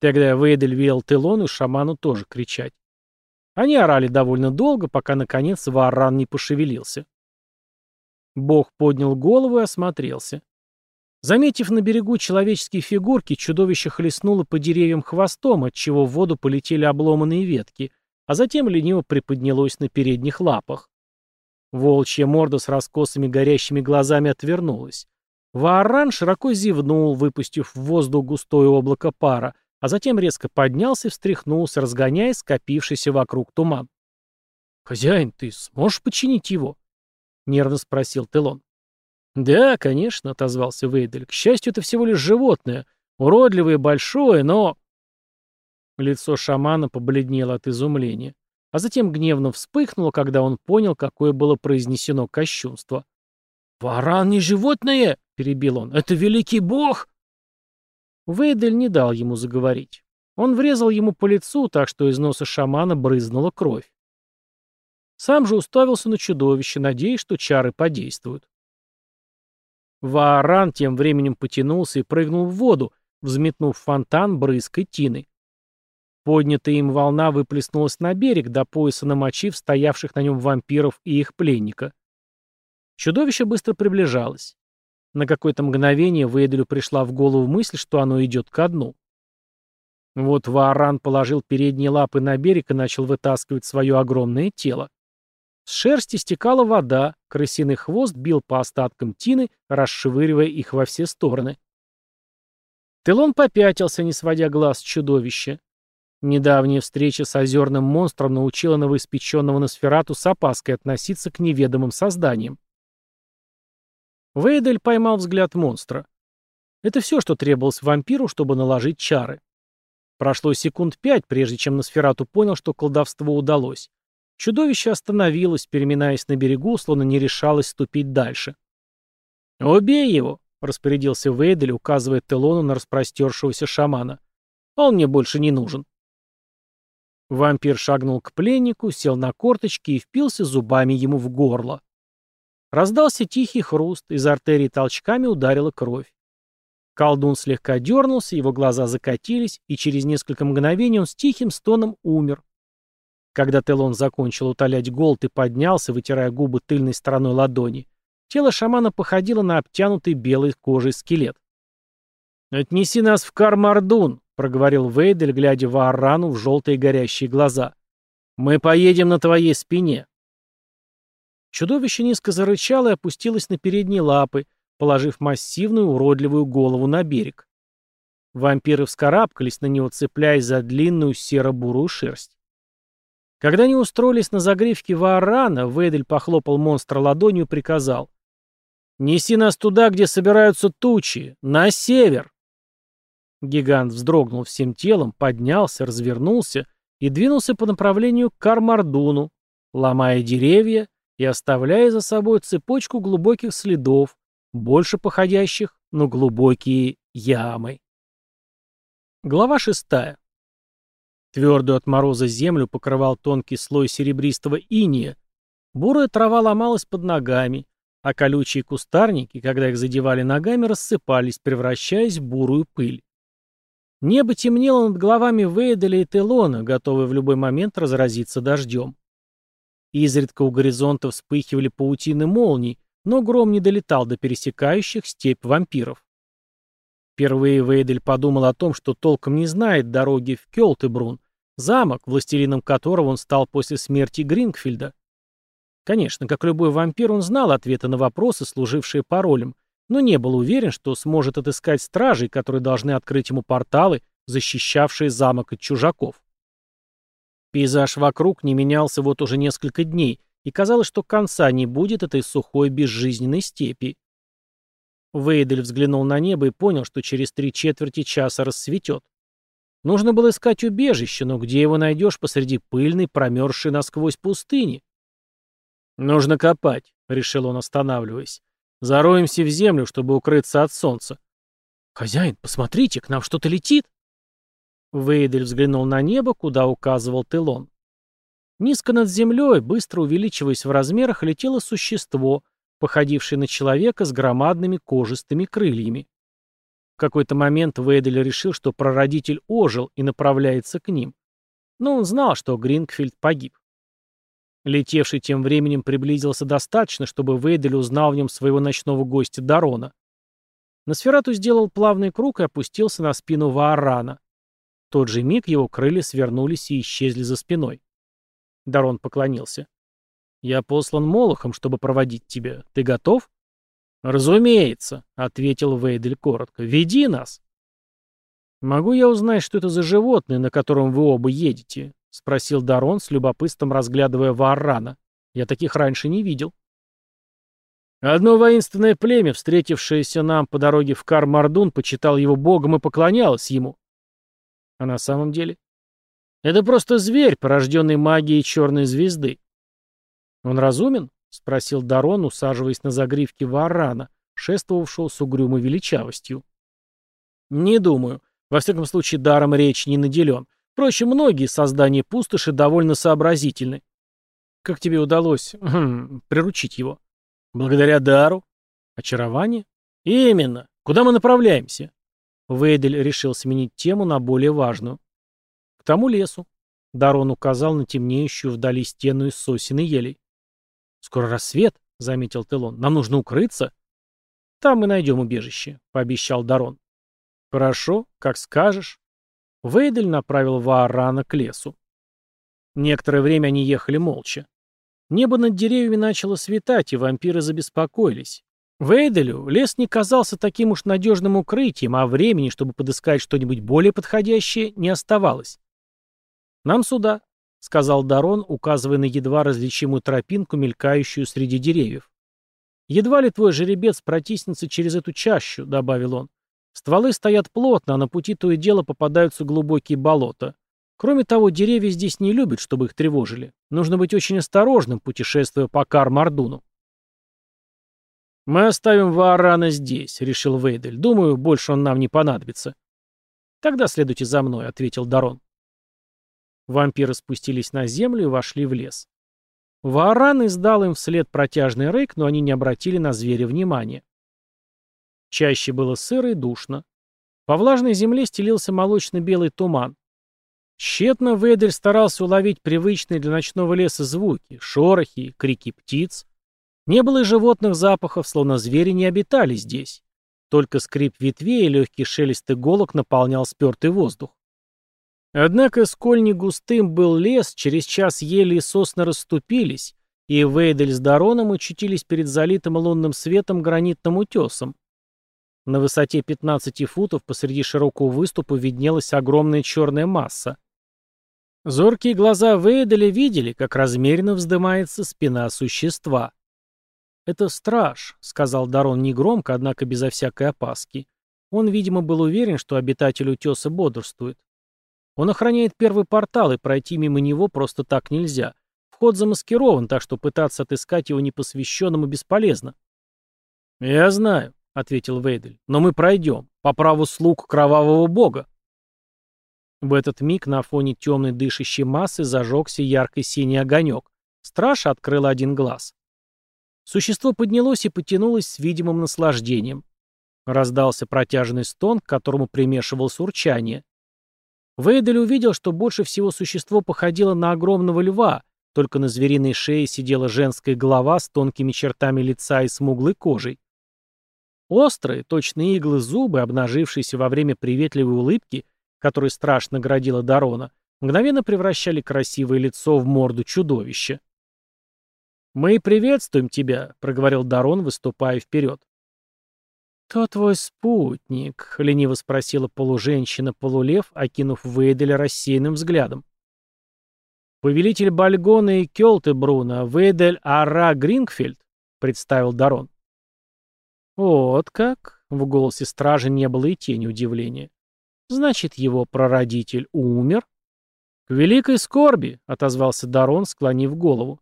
Тогда Вейдель велел Телону и шаману тоже кричать. Они орали довольно долго, пока, наконец, Вааран не пошевелился. Бог поднял голову и осмотрелся. Заметив на берегу человеческие фигурки, чудовище хлестнуло по деревьям хвостом, отчего в воду полетели обломанные ветки, а затем лениво приподнялось на передних лапах. Волчья морда с раскосыми горящими глазами отвернулась. Вааран широко зевнул, выпустив в воздух густое облако пара, а затем резко поднялся и встряхнулся, разгоняя скопившийся вокруг туман. «Хозяин, ты сможешь починить его?» — нервно спросил Телон. «Да, конечно», — отозвался Вейдель. «К счастью, это всего лишь животное. Уродливое, большое, но...» Лицо шамана побледнело от изумления, а затем гневно вспыхнуло, когда он понял, какое было произнесено кощунство. «Варан не животное!» — перебил он. «Это великий бог!» Вейдель не дал ему заговорить. Он врезал ему по лицу, так что из носа шамана брызнула кровь. Сам же уставился на чудовище, надеясь, что чары подействуют. Вааран тем временем потянулся и прыгнул в воду, взметнув фонтан брызкой тины. Поднятая им волна выплеснулась на берег, до пояса намочив стоявших на нем вампиров и их пленника. Чудовище быстро приближалось. На какое-то мгновение Вейделю пришла в голову мысль, что оно идет ко дну. Вот Вааран положил передние лапы на берег и начал вытаскивать свое огромное тело. С шерсти стекала вода, крысиный хвост бил по остаткам тины, расшвыривая их во все стороны. Телон попятился, не сводя глаз с чудовища. Недавняя встреча с озерным монстром научила новоиспеченного Носферату с опаской относиться к неведомым созданиям. Вейдель поймал взгляд монстра. Это все, что требовалось вампиру, чтобы наложить чары. Прошло секунд пять, прежде чем Носферату понял, что колдовство удалось. Чудовище остановилось, переминаясь на берегу, словно не решалось ступить дальше. «Убей его!» — распорядился Вейдель, указывая Телону на распростершегося шамана. «Он мне больше не нужен». Вампир шагнул к пленнику, сел на корточки и впился зубами ему в горло. Раздался тихий хруст, из артерии толчками ударила кровь. Колдун слегка дернулся, его глаза закатились, и через несколько мгновений он с тихим стоном умер, когда Телон закончил утолять голод и поднялся, вытирая губы тыльной стороной ладони, тело шамана походило на обтянутый белой кожей скелет. «Отнеси нас в Кармардун», — проговорил Вейдель, глядя в Аарану в желтые горящие глаза. «Мы поедем на твоей спине». Чудовище низко зарычало и опустилось на передние лапы, положив массивную уродливую голову на берег. Вампиры вскарабкались на него, цепляясь за длинную серо-бурую шерсть. Когда они устроились на загривке Ваарана, Вейдель похлопал монстра ладонью и приказал. «Неси нас туда, где собираются тучи, на север!» Гигант вздрогнул всем телом, поднялся, развернулся и двинулся по направлению к Кармардуну, ломая деревья и оставляя за собой цепочку глубоких следов, больше походящих на глубокие ямы. Глава шестая. Твердую от мороза землю покрывал тонкий слой серебристого иния. Бурая трава ломалась под ногами. а колючие кустарники, когда их задевали ногами, рассыпались, превращаясь в бурую пыль. Небо темнело над головами Вейделя и Телона, готовые в любой момент разразиться дождем. Изредка у горизонта вспыхивали паутины молний, но гром не долетал до пересекающих степь вампиров. Впервые Вейдель подумал о том, что толком не знает дороги в Кёлтебрун, замок, властелином которого он стал после смерти Грингфильда. Конечно, как любой вампир, он знал ответы на вопросы, служившие паролем, но не был уверен, что сможет отыскать стражей, которые должны открыть ему порталы, защищавшие замок от чужаков. Пейзаж вокруг не менялся вот уже несколько дней, и казалось, что конца не будет этой сухой безжизненной степи. Вейдель взглянул на небо и понял, что через три четверти часа рассветет. Нужно было искать убежище, но где его найдешь посреди пыльной, промерзшей насквозь пустыни? «Нужно копать», — решил он, останавливаясь. Зароемся в землю, чтобы укрыться от солнца. «Хозяин, посмотрите, к нам что-то летит!» Вейдель взглянул на небо, куда указывал Телон. Низко над землей, быстро увеличиваясь в размерах, летело существо, походившее на человека с громадными кожистыми крыльями. В какой-то момент Вейдель решил, что прародитель ожил и направляется к ним. Но он знал, что Грингфильд погиб. Летевший тем временем приблизился достаточно, чтобы Вейдель узнал в нем своего ночного гостя Дарона. Носферату сделал плавный круг и опустился на спину Ваарана. В тот же миг его крылья свернулись и исчезли за спиной. Дарон поклонился. «Я послан Молохом, чтобы проводить тебя. Ты готов?» «Разумеется», — ответил Вейдель коротко. «Веди нас». «Могу я узнать, что это за животное, на котором вы оба едете?» — спросил Дарон с любопытством, разглядывая Вааррана. «Я таких раньше не видел». Одно воинственное племя, встретившееся нам по дороге в Кар-Мардун, почитал его богом и поклонялось ему. А на самом деле? Это просто зверь, порожденный магией черной звезды. Он разумен? — спросил Дарон, усаживаясь на загривке Вааррана, шествовавшего с угрюмой величавостью. «Не думаю. Во всяком случае, даром речь не наделен. Впрочем, многие создания пустоши довольно сообразительны. Как тебе удалось хм, приручить его? Благодаря дару? Очарование? Именно. Куда мы направляемся? Вейдель решил сменить тему на более важную. К тому лесу. Дарон указал на темнеющую вдали стену из сосен и елей. «Скоро рассвет», — заметил Телон. «Нам нужно укрыться». «Там мы найдем убежище», — пообещал Дарон. «Хорошо, как скажешь». Вейдель направил Ваарана к лесу. Некоторое время они ехали молча. Небо над деревьями начало светать, и вампиры забеспокоились. Вейделю лес не казался таким уж надежным укрытием, а времени, чтобы подыскать что-нибудь более подходящее, не оставалось. «Нам сюда», — сказал Дарон, указывая на едва различимую тропинку, мелькающую среди деревьев. «Едва ли твой жеребец протиснется через эту чащу», — добавил он. Стволы стоят плотно, а на пути то и дело попадаются глубокие болота. Кроме того, деревья здесь не любят, чтобы их тревожили. Нужно быть очень осторожным, путешествуя по Кар-Мардуну. «Мы оставим Ваарана здесь», — решил Вейдель. «Думаю, больше он нам не понадобится». «Тогда следуйте за мной», — ответил Дарон. Вампиры спустились на землю и вошли в лес. Вааран издал им вслед протяжный рык, но они не обратили на зверя внимания. Чаще было сыро и душно. По влажной земле стелился молочно-белый туман. Тщетно Ведель старался уловить привычные для ночного леса звуки, шорохи, крики птиц. Не было и животных запахов, словно звери не обитали здесь. Только скрип ветвей и легкий шелест иголок наполнял спертый воздух. Однако, сколь не густым был лес, через час ели и сосны расступились, и Вейдель с Дароном очутились перед залитым лунным светом гранитным утесом. На высоте 15 футов посреди широкого выступа виднелась огромная черная масса. Зоркие глаза Вейделя видели, как размеренно вздымается спина существа. «Это страж», — сказал Дарон негромко, однако безо всякой опаски. Он, видимо, был уверен, что обитатель утеса бодрствует. Он охраняет первый портал, и пройти мимо него просто так нельзя. Вход замаскирован, так что пытаться отыскать его непосвященному бесполезно. «Я знаю», — ответил Вейдель. «Но мы пройдем. По праву слуг кровавого бога». В этот миг на фоне темной дышащей массы зажегся яркий синий огонек. Страж открыл один глаз. Существо поднялось и потянулось с видимым наслаждением. Раздался протяжный стон, к которому примешивалось урчание. Вейдель увидел, что больше всего существо походило на огромного льва, только на звериной шее сидела женская голова с тонкими чертами лица и смуглой кожей. Острые, точные иглы зубы, обнажившиеся во время приветливой улыбки, которой страшно градила Дарона, мгновенно превращали красивое лицо в морду чудовища. «Мы приветствуем тебя», — проговорил Дарон, выступая вперед. «Кто твой спутник?» — лениво спросила полуженщина-полулев, окинув Вейделя рассеянным взглядом. «Повелитель Бальгона и Кёлтебруна, Вейдель Ара Грингфельд», — представил Дарон. «Вот как?» — в голосе стражи не было и тени удивления. «Значит, его прародитель умер?» «К великой скорби», — отозвался Дарон, склонив голову.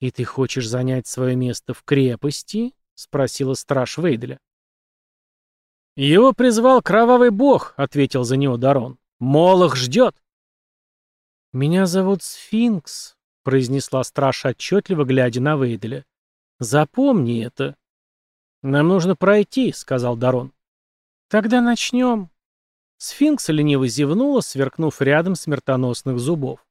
«И ты хочешь занять свое место в крепости?» — спросила страж Вейделя. «Его призвал кровавый бог», — ответил за него Дарон. «Молох ждет». «Меня зовут Сфинкс», — произнесла страж отчетливо, глядя на Вейделя. «Запомни это». «Нам нужно пройти», — сказал Дарон. «Тогда начнем». Сфинкс лениво зевнула, сверкнув рядом смертоносных зубов.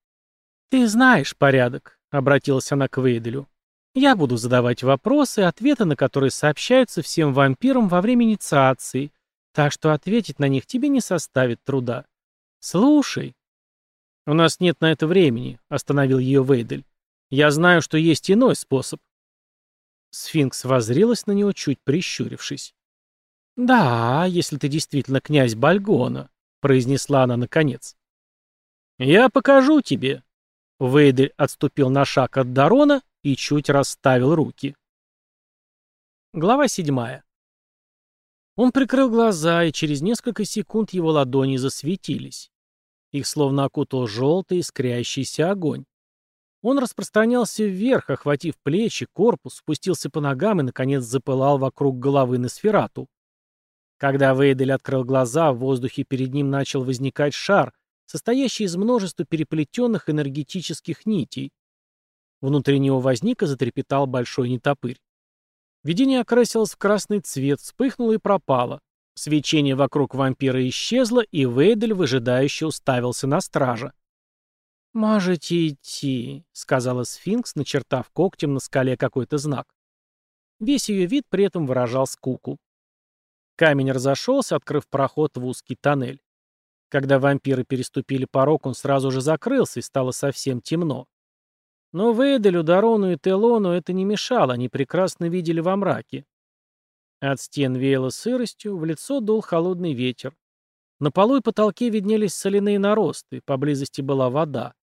«Ты знаешь порядок», — обратилась она к Вейделю. «Я буду задавать вопросы, ответы на которые сообщаются всем вампирам во время инициации, так что ответить на них тебе не составит труда. Слушай». «У нас нет на это времени», — остановил ее Вейдель. «Я знаю, что есть иной способ». Сфинкс воззрелась на него, чуть прищурившись. «Да, если ты действительно князь Бальгона», — произнесла она наконец. «Я покажу тебе». Вейдель отступил на шаг от Дарона и чуть расставил руки. Глава седьмая. Он прикрыл глаза, и через несколько секунд его ладони засветились. Их словно окутал желтый искрящийся огонь. Он распространялся вверх, охватив плечи, корпус, спустился по ногам и, наконец, запылал вокруг головы на сферату. Когда Вейдель открыл глаза, в воздухе перед ним начал возникать шар, состоящий из множества переплетенных энергетических нитей. Внутри него возник и затрепетал большой нетопырь. Видение окрасилось в красный цвет, вспыхнуло и пропало. Свечение вокруг вампира исчезло, и Вейдель выжидающе уставился на стража. «Можете идти», — сказала сфинкс, начертав когтем на скале какой-то знак. Весь ее вид при этом выражал скуку. Камень разошелся, открыв проход в узкий тоннель. Когда вампиры переступили порог, он сразу же закрылся, и стало совсем темно. Но Вейделю, Дарону и Телону это не мешало, они прекрасно видели во мраке. От стен веяло сыростью, в лицо дул холодный ветер. На полу и потолке виднелись соляные наросты, поблизости была вода.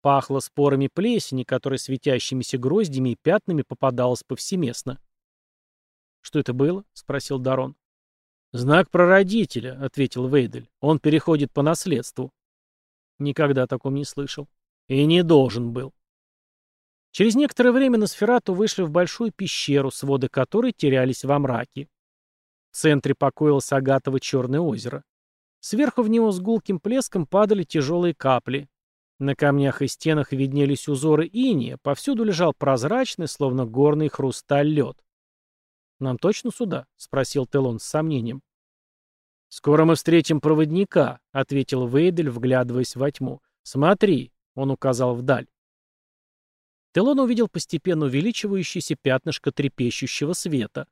Пахло спорами плесени, которая светящимися гроздями и пятнами попадалась повсеместно. «Что это было?» — спросил Дарон. «Знак прародителя», — ответил Вейдель. «Он переходит по наследству». Никогда о таком не слышал. И не должен был. Через некоторое время на Сферату вышли в большую пещеру, своды которой терялись во мраке. В центре покоилось агатово черное озеро. Сверху в него с гулким плеском падали тяжелые капли. На камнях и стенах виднелись узоры иния, повсюду лежал прозрачный, словно горный хрусталь лед. «Нам точно сюда?» — спросил Телон с сомнением. «Скоро мы встретим проводника», — ответил Вейдель, вглядываясь во тьму. «Смотри», — он указал вдаль. Телон увидел постепенно увеличивающееся пятнышко трепещущего света.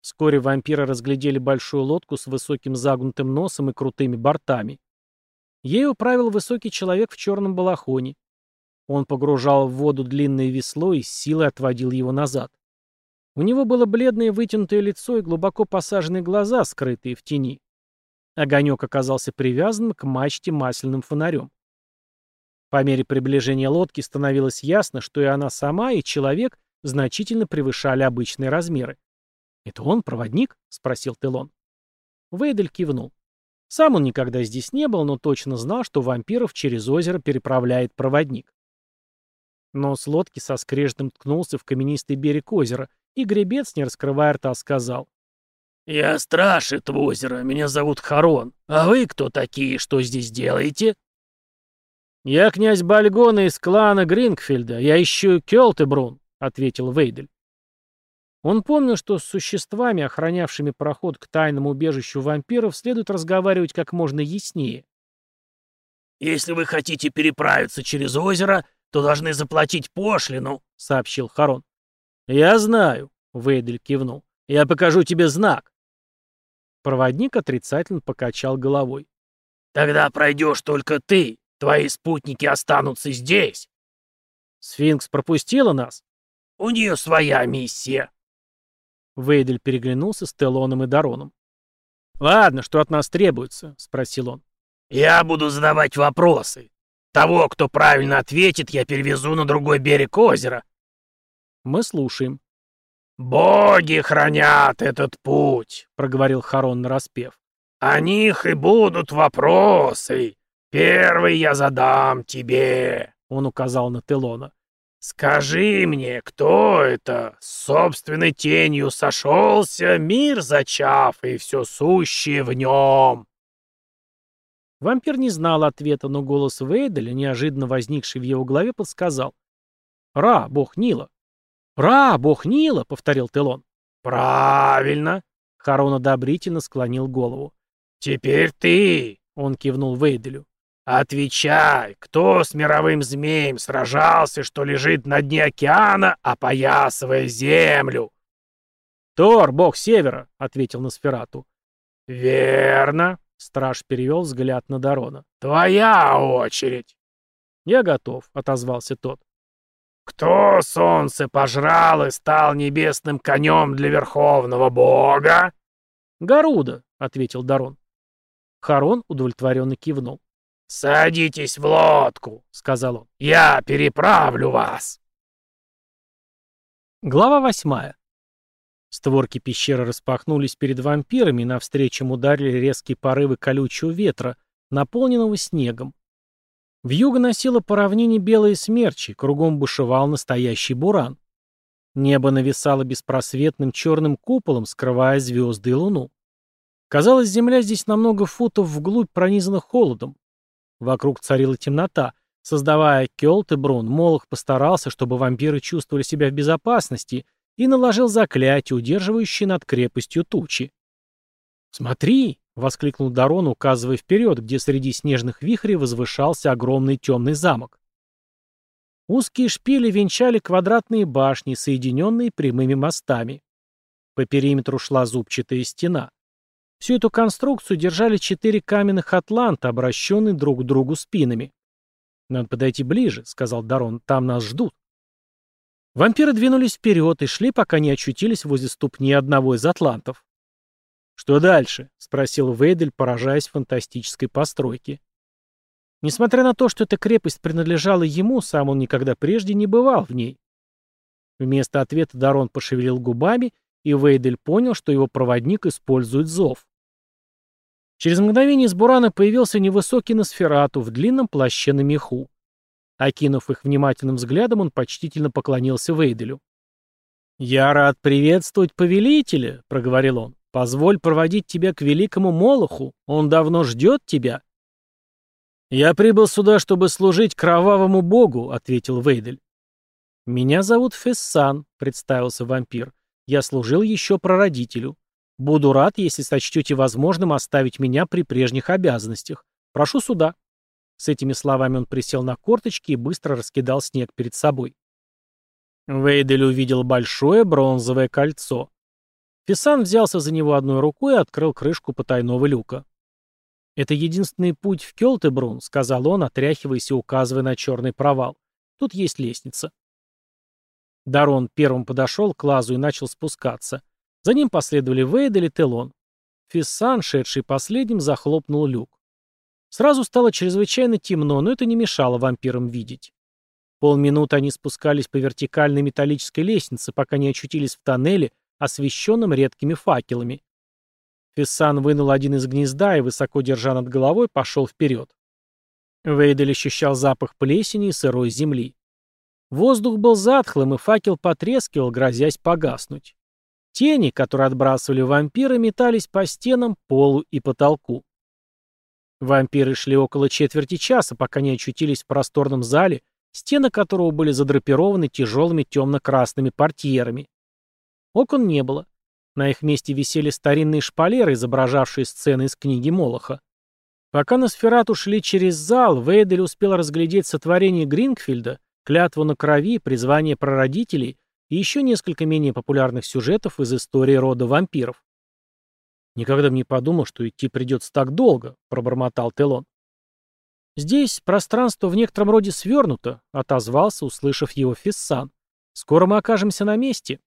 Вскоре вампиры разглядели большую лодку с высоким загнутым носом и крутыми бортами. Ею правил высокий человек в черном балахоне. Он погружал в воду длинное весло и с силой отводил его назад. У него было бледное вытянутое лицо и глубоко посаженные глаза, скрытые в тени. Огонек оказался привязанным к мачте масляным фонарем. По мере приближения лодки становилось ясно, что и она сама, и человек значительно превышали обычные размеры. «Это он, проводник?» — спросил Телон. Вейдель кивнул. Сам он никогда здесь не был, но точно знал, что вампиров через озеро переправляет проводник. Нос лодки со скрежетом ткнулся в каменистый берег озера, и гребец, не раскрывая рта, сказал. «Я страж этого озера, меня зовут Харон. А вы кто такие, что здесь делаете?» «Я князь Бальгона из клана Грингфельда, я ищу Кёлтебрун», ответил Вейдель. Он помнил, что с существами, охранявшими проход к тайному убежищу вампиров, следует разговаривать как можно яснее. «Если вы хотите переправиться через озеро, то должны заплатить пошлину», — сообщил Харон. «Я знаю», — Вейдель кивнул. «Я покажу тебе знак». Проводник отрицательно покачал головой. «Тогда пройдешь только ты. Твои спутники останутся здесь». «Сфинкс пропустила нас?» «У нее своя миссия». Вейдель переглянулся с Телоном и Дароном. «Ладно, что от нас требуется?» — спросил он. «Я буду задавать вопросы. Того, кто правильно ответит, я перевезу на другой берег озера». «Мы слушаем». «Боги хранят этот путь», — проговорил Харон нараспев. «О них и будут вопросы. Первый я задам тебе», — он указал на Телона. «Скажи мне, кто это? С собственной тенью сошелся, мир зачав и все сущее в нем». Вампир не знал ответа, но голос Вейделя, неожиданно возникший в его голове, подсказал. «Ра, бог Нила». «Ра, бог Нила», — повторил Телон. «Правильно», — Харон одобрительно склонил голову. «Теперь ты», — он кивнул Вейделю. «Отвечай, кто с мировым змеем сражался, что лежит на дне океана, опоясывая землю?» «Тор, бог севера», — ответил Носферату. «Верно», — страж перевел взгляд на Дарона. «Твоя очередь». «Я готов», — отозвался тот. «Кто солнце пожрал и стал небесным конем для верховного бога?» «Гаруда», — ответил Дарон. Харон удовлетворенно кивнул. «Садитесь в лодку», — сказал он. «Я переправлю вас». Глава восьмая. Створки пещеры распахнулись перед вампирами, и навстречу им ударили резкие порывы колючего ветра, наполненного снегом. Вьюга носила по равнине белые смерчи, кругом бушевал настоящий буран. Небо нависало беспросветным черным куполом, скрывая звезды и луну. Казалось, земля здесь на много футов вглубь пронизана холодом. Вокруг царила темнота. Создавая Кёлт и Брун, Молох постарался, чтобы вампиры чувствовали себя в безопасности, и наложил заклятие, удерживающее над крепостью тучи. «Смотри!» — воскликнул Дарон, указывая вперед, где среди снежных вихрей возвышался огромный темный замок. Узкие шпили венчали квадратные башни, соединенные прямыми мостами. По периметру шла зубчатая стена. Всю эту конструкцию держали четыре каменных атланта, обращенные друг к другу спинами. «Надо подойти ближе», — сказал Дарон, — «там нас ждут». Вампиры двинулись вперед и шли, пока не очутились возле ступни одного из атлантов. «Что дальше?» — спросил Вейдель, поражаясь фантастической постройке. Несмотря на то, что эта крепость принадлежала ему, сам он никогда прежде не бывал в ней. Вместо ответа Дарон пошевелил губами, и Вейдель понял, что его проводник использует зов. Через мгновение из бурана появился невысокий Носферату в длинном плаще на меху. Окинув их внимательным взглядом, он почтительно поклонился Вейделю. «Я рад приветствовать повелителя», — проговорил он. «Позволь проводить тебя к великому Молоху. Он давно ждет тебя». «Я прибыл сюда, чтобы служить кровавому богу», — ответил Вейдель. «Меня зовут Фессан», — представился вампир. «Я служил еще прародителю. Буду рад, если сочтете возможным оставить меня при прежних обязанностях. Прошу сюда». С этими словами он присел на корточки и быстро раскидал снег перед собой. Вейдель увидел большое бронзовое кольцо. Фисан взялся за него одной рукой и открыл крышку потайного люка. «Это единственный путь в Кёлтебрун», — сказал он, отряхиваясь и указывая на черный провал. «Тут есть лестница». Дарон первым подошел к лазу и начал спускаться. За ним последовали Вейдель и Телон. Фиссан, шедший последним, захлопнул люк. Сразу стало чрезвычайно темно, но это не мешало вампирам видеть. Полминуты они спускались по вертикальной металлической лестнице, пока не очутились в тоннеле, освещенном редкими факелами. Фиссан вынул один из гнезда и, высоко держа над головой, пошел вперед. Вейдель ощущал запах плесени и сырой земли. Воздух был затхлым, и факел потрескивал, грозясь погаснуть. Тени, которые отбрасывали вампиры, метались по стенам, полу и потолку. Вампиры шли около четверти часа, пока не очутились в просторном зале, стены которого были задрапированы тяжелыми темно-красными портьерами. Окон не было. На их месте висели старинные шпалеры, изображавшие сцены из книги Молоха. Пока Носферату шли через зал, Вейдель успел разглядеть сотворение Грингфильда, клятву на крови, призвание прародителей и еще несколько менее популярных сюжетов из истории рода вампиров. «Никогда бы не подумал, что идти придется так долго», — пробормотал Телон. «Здесь пространство в некотором роде свернуто», — отозвался, услышав его Фиссан. «Скоро мы окажемся на месте».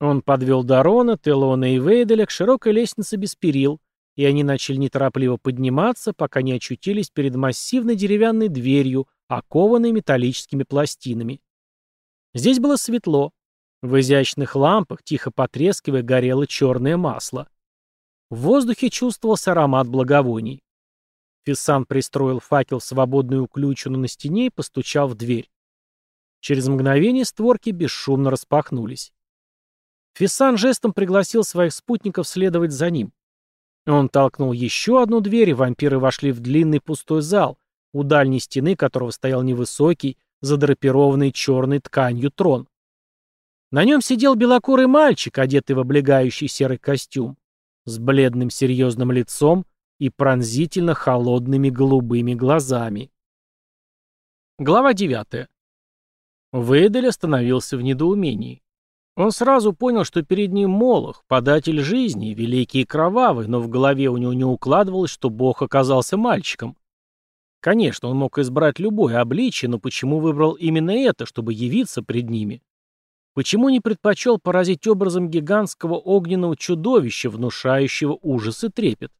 Он подвел Дарона, Телона и Вейделя к широкой лестнице без перил, и они начали неторопливо подниматься, пока не очутились перед массивной деревянной дверью, окованной металлическими пластинами. Здесь было светло. В изящных лампах, тихо потрескивая, горело черное масло. В воздухе чувствовался аромат благовоний. Фиссан пристроил факел в свободную уключину на стене и постучал в дверь. Через мгновение створки бесшумно распахнулись. Фиссан жестом пригласил своих спутников следовать за ним. Он толкнул еще одну дверь, и вампиры вошли в длинный пустой зал, у дальней стены которого стоял невысокий, задрапированный черной тканью трон. На нем сидел белокурый мальчик, одетый в облегающий серый костюм, с бледным серьезным лицом и пронзительно холодными голубыми глазами. Глава девятая. Вейдель остановился в недоумении. Он сразу понял, что перед ним Молох, податель жизни, великий и кровавый, но в голове у него не укладывалось, что Бог оказался мальчиком. Конечно, он мог избрать любое обличие, но почему выбрал именно это, чтобы явиться пред ними? Почему не предпочел поразить образом гигантского огненного чудовища, внушающего ужас и трепет?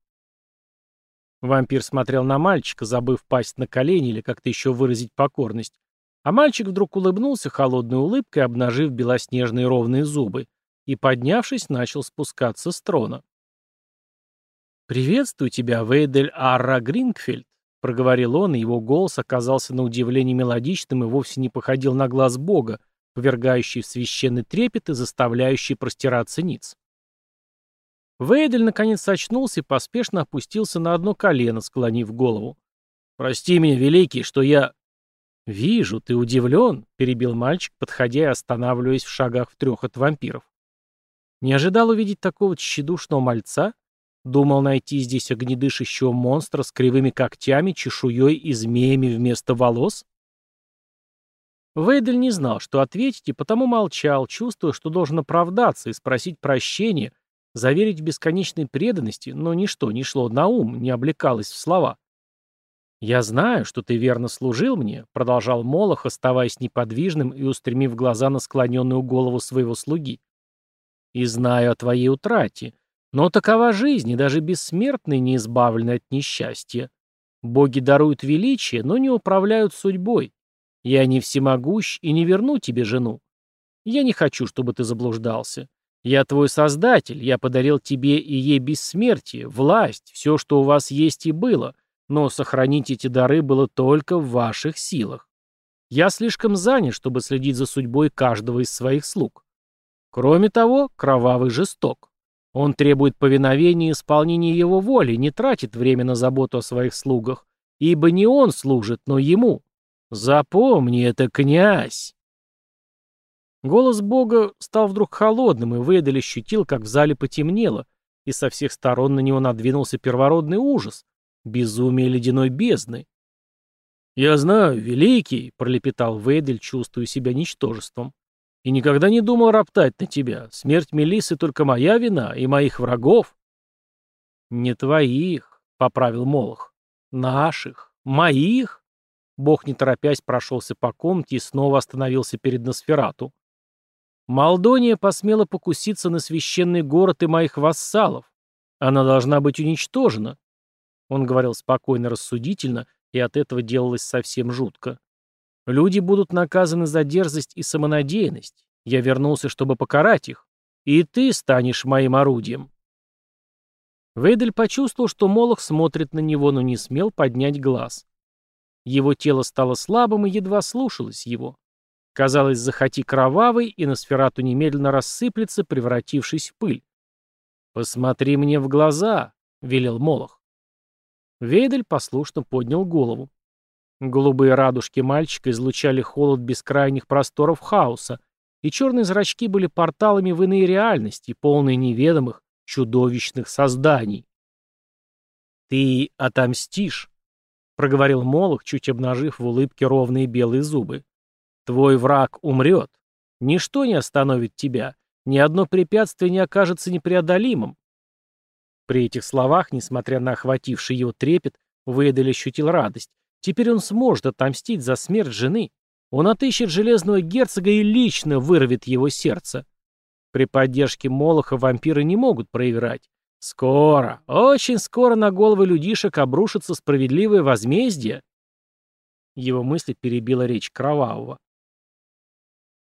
Вампир смотрел на мальчика, забыв пасть на колени или как-то еще выразить покорность, а мальчик вдруг улыбнулся холодной улыбкой, обнажив белоснежные ровные зубы, и, поднявшись, начал спускаться с трона. «Приветствую тебя, Вейдель Арра Грингфельд», — проговорил он, и его голос оказался на удивление мелодичным и вовсе не походил на глаз Бога, повергающий в священный трепет и заставляющий простираться ниц. Вейдель наконец очнулся и поспешно опустился на одно колено, склонив голову. «Прости меня, великий, что я...» «Вижу, ты удивлен», — перебил мальчик, подходя и останавливаясь в шагах в трех от вампиров. «Не ожидал увидеть такого тщедушного мальца? Думал найти здесь огнедышащего монстра с кривыми когтями, чешуей и змеями вместо волос?» Вейдель не знал, что ответить, и потому молчал, чувствуя, что должен оправдаться и спросить прощения, заверить в бесконечной преданности, но ничто не шло на ум, не облекалось в слова. «Я знаю, что ты верно служил мне», — продолжал Молох, оставаясь неподвижным и устремив глаза на склоненную голову своего слуги. «И знаю о твоей утрате. Но такова жизнь, и даже бессмертные не избавлены от несчастья. Боги даруют величие, но не управляют судьбой. Я не всемогущ и не верну тебе жену. Я не хочу, чтобы ты заблуждался. Я твой создатель, я подарил тебе и ей бессмертие, власть, все, что у вас есть и было, но сохранить эти дары было только в ваших силах. Я слишком занят, чтобы следить за судьбой каждого из своих слуг. Кроме того, кровавый жесток. Он требует повиновения и исполнения его воли, не тратит время на заботу о своих слугах, ибо не он служит, но ему. Запомни это, князь!» Голос Бога стал вдруг холодным, и Вейдель ощутил, как в зале потемнело, и со всех сторон на него надвинулся первородный ужас, безумие ледяной бездны. «Я знаю, великий», — пролепетал Вейдель, чувствуя себя ничтожеством, «и никогда не думал роптать на тебя. Смерть Мелисы только моя вина и моих врагов». «Не твоих», — поправил Молох, — «наших, моих». Бог, не торопясь, прошелся по комнате и снова остановился перед Носферату. Молдония посмела покуситься на священный город и моих вассалов. Она должна быть уничтожена. Он говорил спокойно, рассудительно, и от этого делалось совсем жутко. Люди будут наказаны за дерзость и самонадеянность. Я вернулся, чтобы покарать их. И ты станешь моим орудием. Вейдель почувствовал, что Молох смотрит на него, но не смел поднять глаз. Его тело стало слабым и едва слушалось его. Казалось, захоти кровавый, и на сферату немедленно рассыплется, превратившись в пыль. «Посмотри мне в глаза», — велел Молох. Вейдель послушно поднял голову. Голубые радужки мальчика излучали холод бескрайних просторов хаоса, и черные зрачки были порталами в иные реальности, полные неведомых, чудовищных созданий. «Ты отомстишь», — проговорил Молох, чуть обнажив в улыбке ровные белые зубы. «Твой враг умрет. Ничто не остановит тебя. Ни одно препятствие не окажется непреодолимым». При этих словах, несмотря на охвативший его трепет, Вейдель ощутил радость. Теперь он сможет отомстить за смерть жены. Он отыщет железного герцога и лично вырвет его сердце. При поддержке Молоха вампиры не могут проиграть. Скоро, очень скоро на головы людишек обрушится справедливое возмездие. Его мысли перебила речь Кровавого.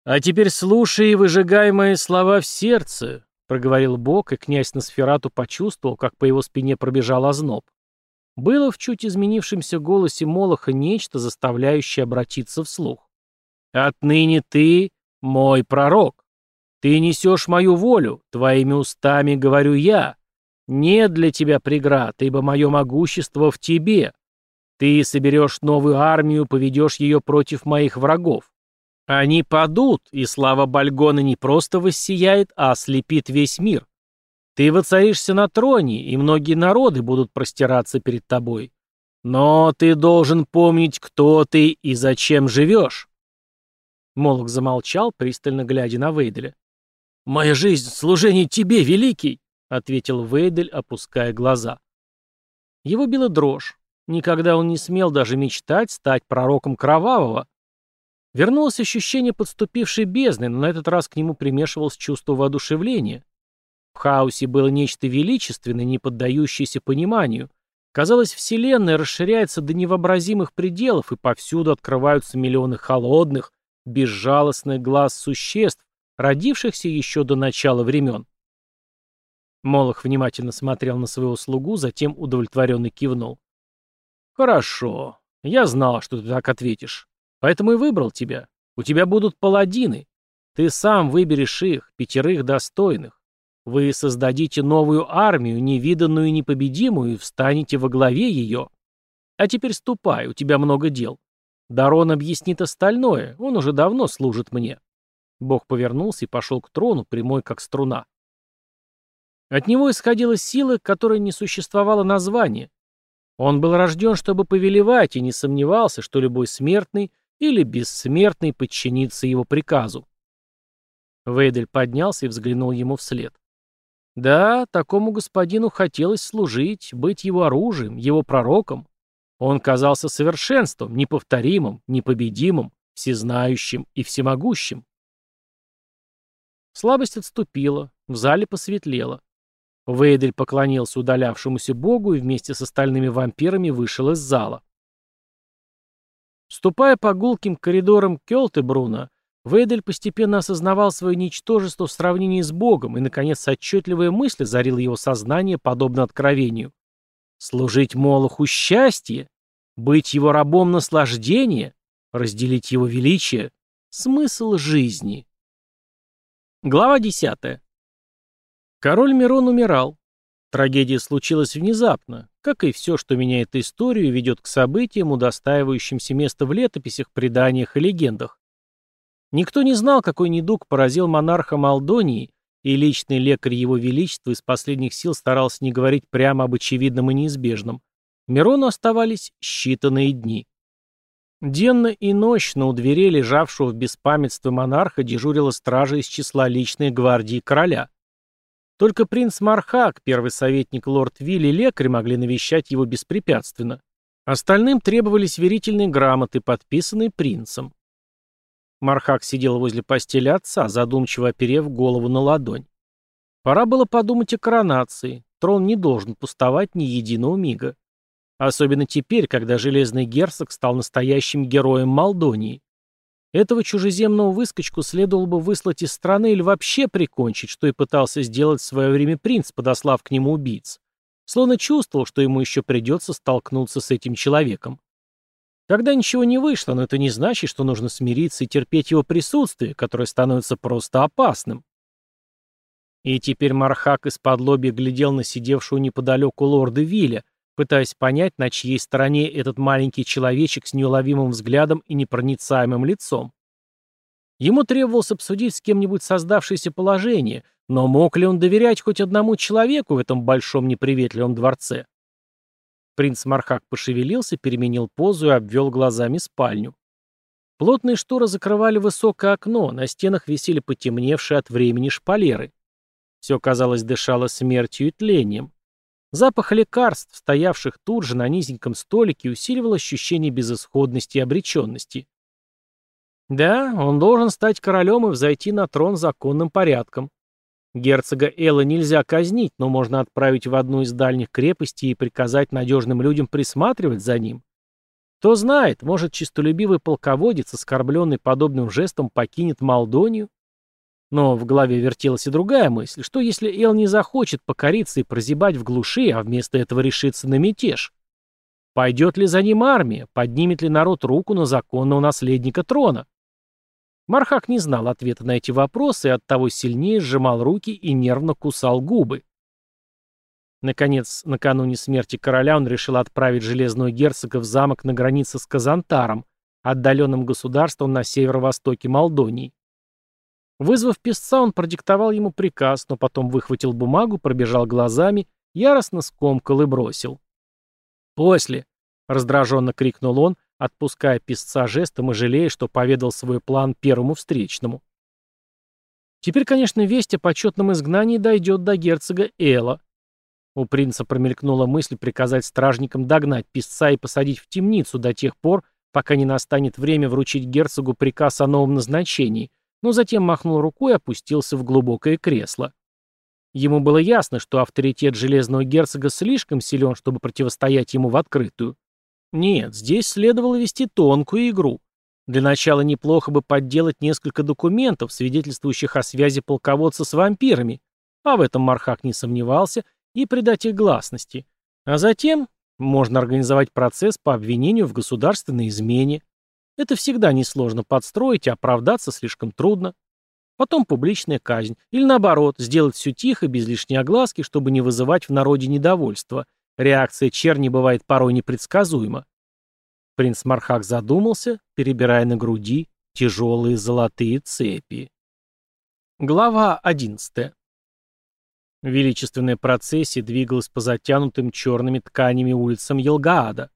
«А теперь слушай и выжигай мои слова в сердце», — проговорил Бог, и князь Носферату почувствовал, как по его спине пробежал озноб. Было в чуть изменившемся голосе Молоха нечто, заставляющее обратиться вслух. «Отныне ты мой пророк. Ты несешь мою волю, твоими устами говорю я. Нет для тебя преград, ибо мое могущество в тебе. Ты соберешь новую армию, поведешь ее против моих врагов. Они падут, и слава Бальгона не просто воссияет, а ослепит весь мир. Ты воцаришься на троне, и многие народы будут простираться перед тобой. Но ты должен помнить, кто ты и зачем живешь. Молох замолчал, пристально глядя на Вейделя. «Моя жизнь — служение тебе, великий!» — ответил Вейдель, опуская глаза. Его била дрожь. Никогда он не смел даже мечтать стать пророком кровавого. Вернулось ощущение подступившей бездны, но на этот раз к нему примешивалось чувство воодушевления. Хаосе было нечто величественное, не поддающееся пониманию. Казалось, Вселенная расширяется до невообразимых пределов, и повсюду открываются миллионы холодных, безжалостных глаз существ, родившихся еще до начала времен. Молох внимательно смотрел на своего слугу, затем удовлетворенно кивнул. «Хорошо. Я знал, что ты так ответишь. Поэтому и выбрал тебя. У тебя будут паладины. Ты сам выберешь их, пятерых достойных. Вы создадите новую армию, невиданную и непобедимую, и встанете во главе ее. А теперь ступай, у тебя много дел. Дарон объяснит остальное, он уже давно служит мне. Бог повернулся и пошел к трону, прямой как струна. От него исходила сила, которой не существовало названия. Он был рожден, чтобы повелевать, и не сомневался, что любой смертный или бессмертный подчинится его приказу. Вейдель поднялся и взглянул ему вслед. Да, такому господину хотелось служить, быть его оружием, его пророком. Он казался совершенством, неповторимым, непобедимым, всезнающим и всемогущим. Слабость отступила, в зале посветлело. Вейдель поклонился удалявшемуся богу и вместе с остальными вампирами вышел из зала. Ступая по гулким коридорам Кёлтебруна, Вейдель постепенно осознавал свое ничтожество в сравнении с Богом, и, наконец, отчетливая мысль озарила его сознание, подобно откровению. Служить Молоху счастье, быть его рабом наслаждения, разделить его величие — смысл жизни. Глава десятая. Король Мирон умирал. Трагедия случилась внезапно, как и все, что меняет историю и ведет к событиям, удостаивающимся места в летописях, преданиях и легендах. Никто не знал, какой недуг поразил монарха Молдонии, и личный лекарь его величества из последних сил старался не говорить прямо об очевидном и неизбежном. Мирону оставались считанные дни. Денно и ночно у дверей лежавшего в беспамятстве монарха дежурила стража из числа личной гвардии короля. Только принц Мархак, первый советник лорд Вилли лекарь могли навещать его беспрепятственно. Остальным требовались верительные грамоты, подписанные принцем. Мархак сидел возле постели отца, задумчиво оперев голову на ладонь. Пора было подумать о коронации. Трон не должен пустовать ни единого мига. Особенно теперь, когда Железный Герцог стал настоящим героем Молдонии. Этого чужеземного выскочку следовало бы выслать из страны или вообще прикончить, что и пытался сделать в свое время принц, подослав к нему убийц. Словно чувствовал, что ему еще придется столкнуться с этим человеком. Когда ничего не вышло, но это не значит, что нужно смириться и терпеть его присутствие, которое становится просто опасным. И теперь Мархак из-под лобья глядел на сидевшего неподалеку лорда Виля, пытаясь понять, на чьей стороне этот маленький человечек с неуловимым взглядом и непроницаемым лицом. Ему требовалось обсудить с кем-нибудь создавшееся положение, но мог ли он доверять хоть одному человеку в этом большом неприветливом дворце? Принц Мархак пошевелился, переменил позу и обвел глазами спальню. Плотные шторы закрывали высокое окно, на стенах висели потемневшие от времени шпалеры. Все, казалось, дышало смертью и тлением. Запах лекарств, стоявших тут же на низеньком столике, усиливал ощущение безысходности и обреченности. Да, он должен стать королем и взойти на трон законным порядком. Герцога Элла нельзя казнить, но можно отправить в одну из дальних крепостей и приказать надежным людям присматривать за ним. Кто знает, может, чистолюбивый полководец, оскорбленный подобным жестом, покинет Молдонию? Но в голове вертелась и другая мысль, что если Эл не захочет покориться и прозябать в глуши, а вместо этого решится на мятеж? Пойдет ли за ним армия, поднимет ли народ руку на законного наследника трона? Мархак не знал ответа на эти вопросы и оттого сильнее сжимал руки и нервно кусал губы. Наконец, накануне смерти короля он решил отправить железного герцога в замок на границе с Казантаром, отдаленным государством на северо-востоке Молдонии. Вызвав писца, он продиктовал ему приказ, но потом выхватил бумагу, пробежал глазами, яростно скомкал и бросил. «После!» — раздраженно крикнул он, отпуская писца жестом и жалея, что поведал свой план первому встречному. Теперь, конечно, весть о почетном изгнании дойдет до герцога Эла. У принца промелькнула мысль приказать стражникам догнать писца и посадить в темницу до тех пор, пока не настанет время вручить герцогу приказ о новом назначении, но затем махнул рукой и опустился в глубокое кресло. Ему было ясно, что авторитет железного герцога слишком силен, чтобы противостоять ему в открытую. Нет, здесь следовало вести тонкую игру. Для начала неплохо бы подделать несколько документов, свидетельствующих о связи полководца с вампирами, а в этом Мархак не сомневался, и придать их гласности. А затем можно организовать процесс по обвинению в государственной измене. Это всегда несложно подстроить, и оправдаться слишком трудно. Потом публичная казнь. Или наоборот, сделать все тихо, без лишней огласки, чтобы не вызывать в народе недовольства. Реакция черни бывает порой непредсказуема. Принц Мархак задумался, перебирая на груди тяжелые золотые цепи. Глава одиннадцатая. Величественная процессия двигалась по затянутым черными тканями улицам Елгаада.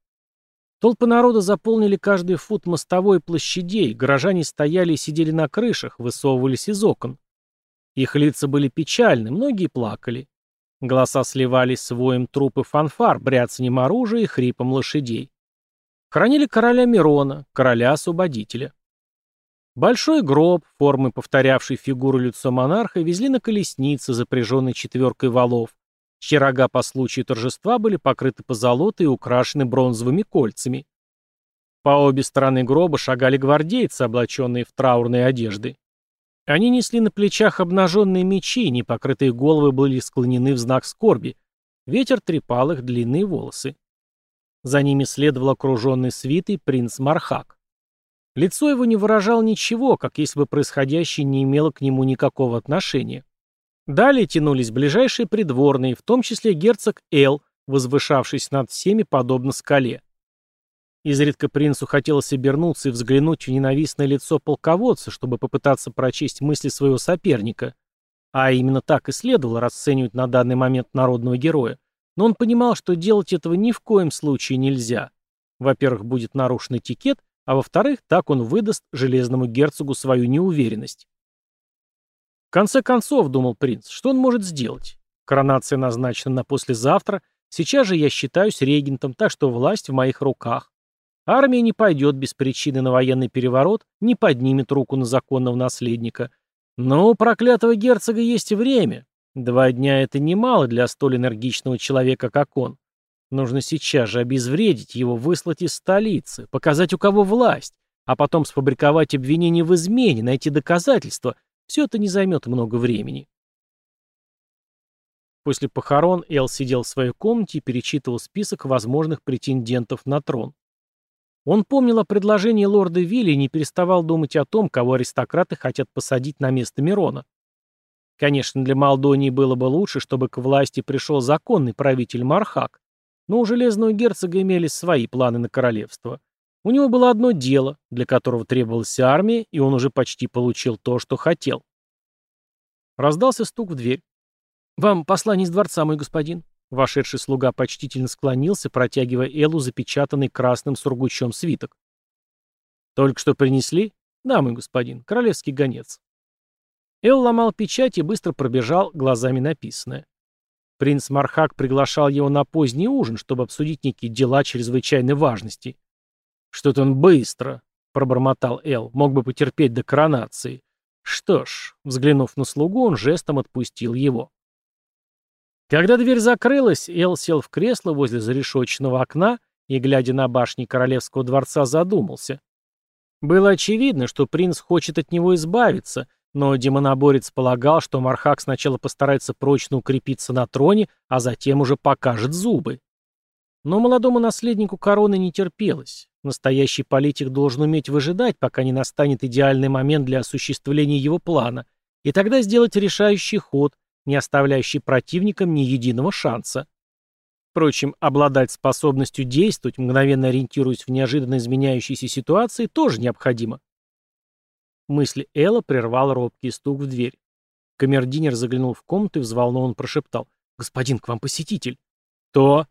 Толпы народа заполнили каждый фут мостовой площадей, горожане стояли и сидели на крышах, высовывались из окон. Их лица были печальны, многие плакали. Голоса сливались с воем трупы фанфар, бряцанием оружия и хрипом лошадей. Хранили короля Мирона, короля-освободителя. Большой гроб, формы повторявший фигуру лицо монарха, везли на колеснице, запряженной четверкой валов, чьи рога по случаю торжества были покрыты позолотой и украшены бронзовыми кольцами. По обе стороны гроба шагали гвардейцы, облаченные в траурные одежды. Они несли на плечах обнаженные мечи, непокрытые головы были склонены в знак скорби. Ветер трепал их длинные волосы. За ними следовал окруженный свитой принц Мархак. Лицо его не выражало ничего, как если бы происходящее не имело к нему никакого отношения. Далее тянулись ближайшие придворные, в том числе герцог Эл, возвышавшийся над всеми подобно скале. Изредка принцу хотелось обернуться и взглянуть в ненавистное лицо полководца, чтобы попытаться прочесть мысли своего соперника. А именно так и следовало расценивать на данный момент народного героя. Но он понимал, что делать этого ни в коем случае нельзя. Во-первых, будет нарушен этикет, а во-вторых, так он выдаст железному герцогу свою неуверенность. В конце концов, думал принц, что он может сделать? Коронация назначена на послезавтра, сейчас же я считаюсь регентом, так что власть в моих руках. Армия не пойдет без причины на военный переворот, не поднимет руку на законного наследника. Но у проклятого герцога есть время. Два дня — это немало для столь энергичного человека, как он. Нужно сейчас же обезвредить его, выслать из столицы, показать, у кого власть, а потом сфабриковать обвинение в измене, найти доказательства. Все это не займет много времени. После похорон Эл сидел в своей комнате и перечитывал список возможных претендентов на трон. Он помнил о предложении лорда Вилли и не переставал думать о том, кого аристократы хотят посадить на место Мирона. Конечно, для Молдонии было бы лучше, чтобы к власти пришел законный правитель Мархак, но у Железного герцога имелись свои планы на королевство. У него было одно дело, для которого требовалась армия, и он уже почти получил то, что хотел. Раздался стук в дверь. «Вам послание из дворца, мой господин». Вошедший слуга почтительно склонился, протягивая Эллу запечатанный красным сургучом свиток. «Только что принесли?» «Да, мой господин, королевский гонец». Эл ломал печать и быстро пробежал глазами написанное. Принц Мархак приглашал его на поздний ужин, чтобы обсудить некие дела чрезвычайной важности. «Что-то он быстро», — пробормотал Эл, — «мог бы потерпеть до коронации». Что ж, взглянув на слугу, он жестом отпустил его. Когда дверь закрылась, Эл сел в кресло возле зарешоченного окна и, глядя на башни королевского дворца, задумался. Было очевидно, что принц хочет от него избавиться, но демоноборец полагал, что Мархак сначала постарается прочно укрепиться на троне, а затем уже покажет зубы. Но молодому наследнику короны не терпелось. Настоящий политик должен уметь выжидать, пока не настанет идеальный момент для осуществления его плана, и тогда сделать решающий ход, не оставляющий противникам ни единого шанса. Впрочем, обладать способностью действовать, мгновенно ориентируясь в неожиданно изменяющейся ситуации, тоже необходимо. Мысли Элла прервал робкий стук в дверь. Камердинер заглянул в комнату и взволнованно прошептал. «Господин, к вам посетитель». «То?»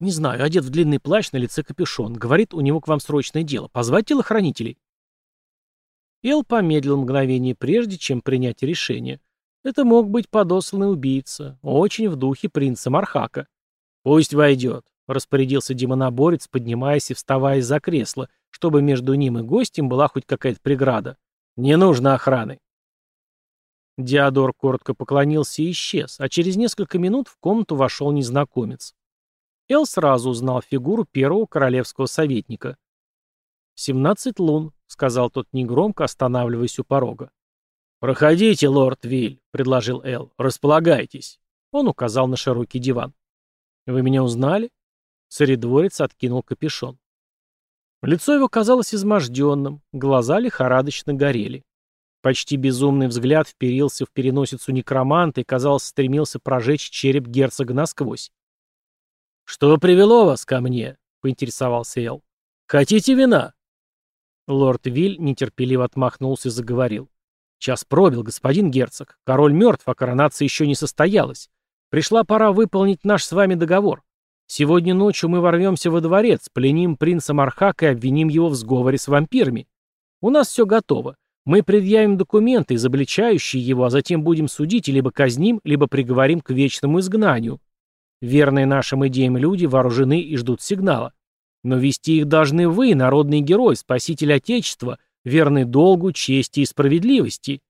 «Не знаю, одет в длинный плащ, на лице капюшон. Говорит, у него к вам срочное дело. Позвать телохранителей?» Эл помедлил мгновение прежде, чем принять решение. Это мог быть подосланный убийца, очень в духе принца Мархака. «Пусть войдет», — распорядился демоноборец, поднимаясь и вставая из-за кресла, чтобы между ним и гостем была хоть какая-то преграда. «Не нужно охраны». Диодор коротко поклонился и исчез, а через несколько минут в комнату вошел незнакомец. Эл сразу узнал фигуру первого королевского советника. «Семнадцать лун», — сказал тот негромко, останавливаясь у порога. «Проходите, лорд Виль», — предложил Эл. «Располагайтесь». Он указал на широкий диван. «Вы меня узнали?» Царедворец откинул капюшон. Лицо его казалось изможденным, глаза лихорадочно горели. Почти безумный взгляд вперился в переносицу некроманта и, казалось, стремился прожечь череп герцога насквозь. «Что привело вас ко мне?» — поинтересовался Эл. «Хотите вина?» Лорд Виль нетерпеливо отмахнулся и заговорил. «Час пробил, господин герцог. Король мертв, а коронация еще не состоялась. Пришла пора выполнить наш с вами договор. Сегодня ночью мы ворвемся во дворец, пленим принца Мархака и обвиним его в сговоре с вампирами. У нас все готово. Мы предъявим документы, изобличающие его, а затем будем судить и либо казним, либо приговорим к вечному изгнанию. Верные нашим идеям люди вооружены и ждут сигнала. Но вести их должны вы, народный герой, спаситель Отечества, верный долгу, чести и справедливости.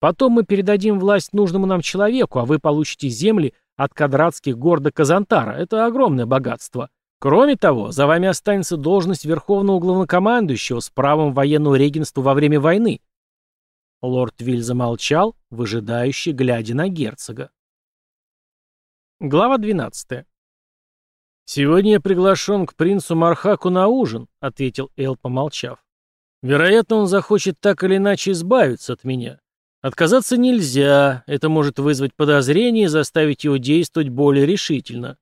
Потом мы передадим власть нужному нам человеку, а вы получите земли от кадратских гор до Казантара. Это огромное богатство. Кроме того, за вами останется должность верховного главнокомандующего с правом военного регенства во время войны. Лорд Виль замолчал, выжидающе глядя на герцога. Глава 12. «Сегодня я приглашен к принцу Мархаку на ужин», — ответил Эл, помолчав. «Вероятно, он захочет так или иначе избавиться от меня. Отказаться нельзя, это может вызвать подозрение и заставить его действовать более решительно.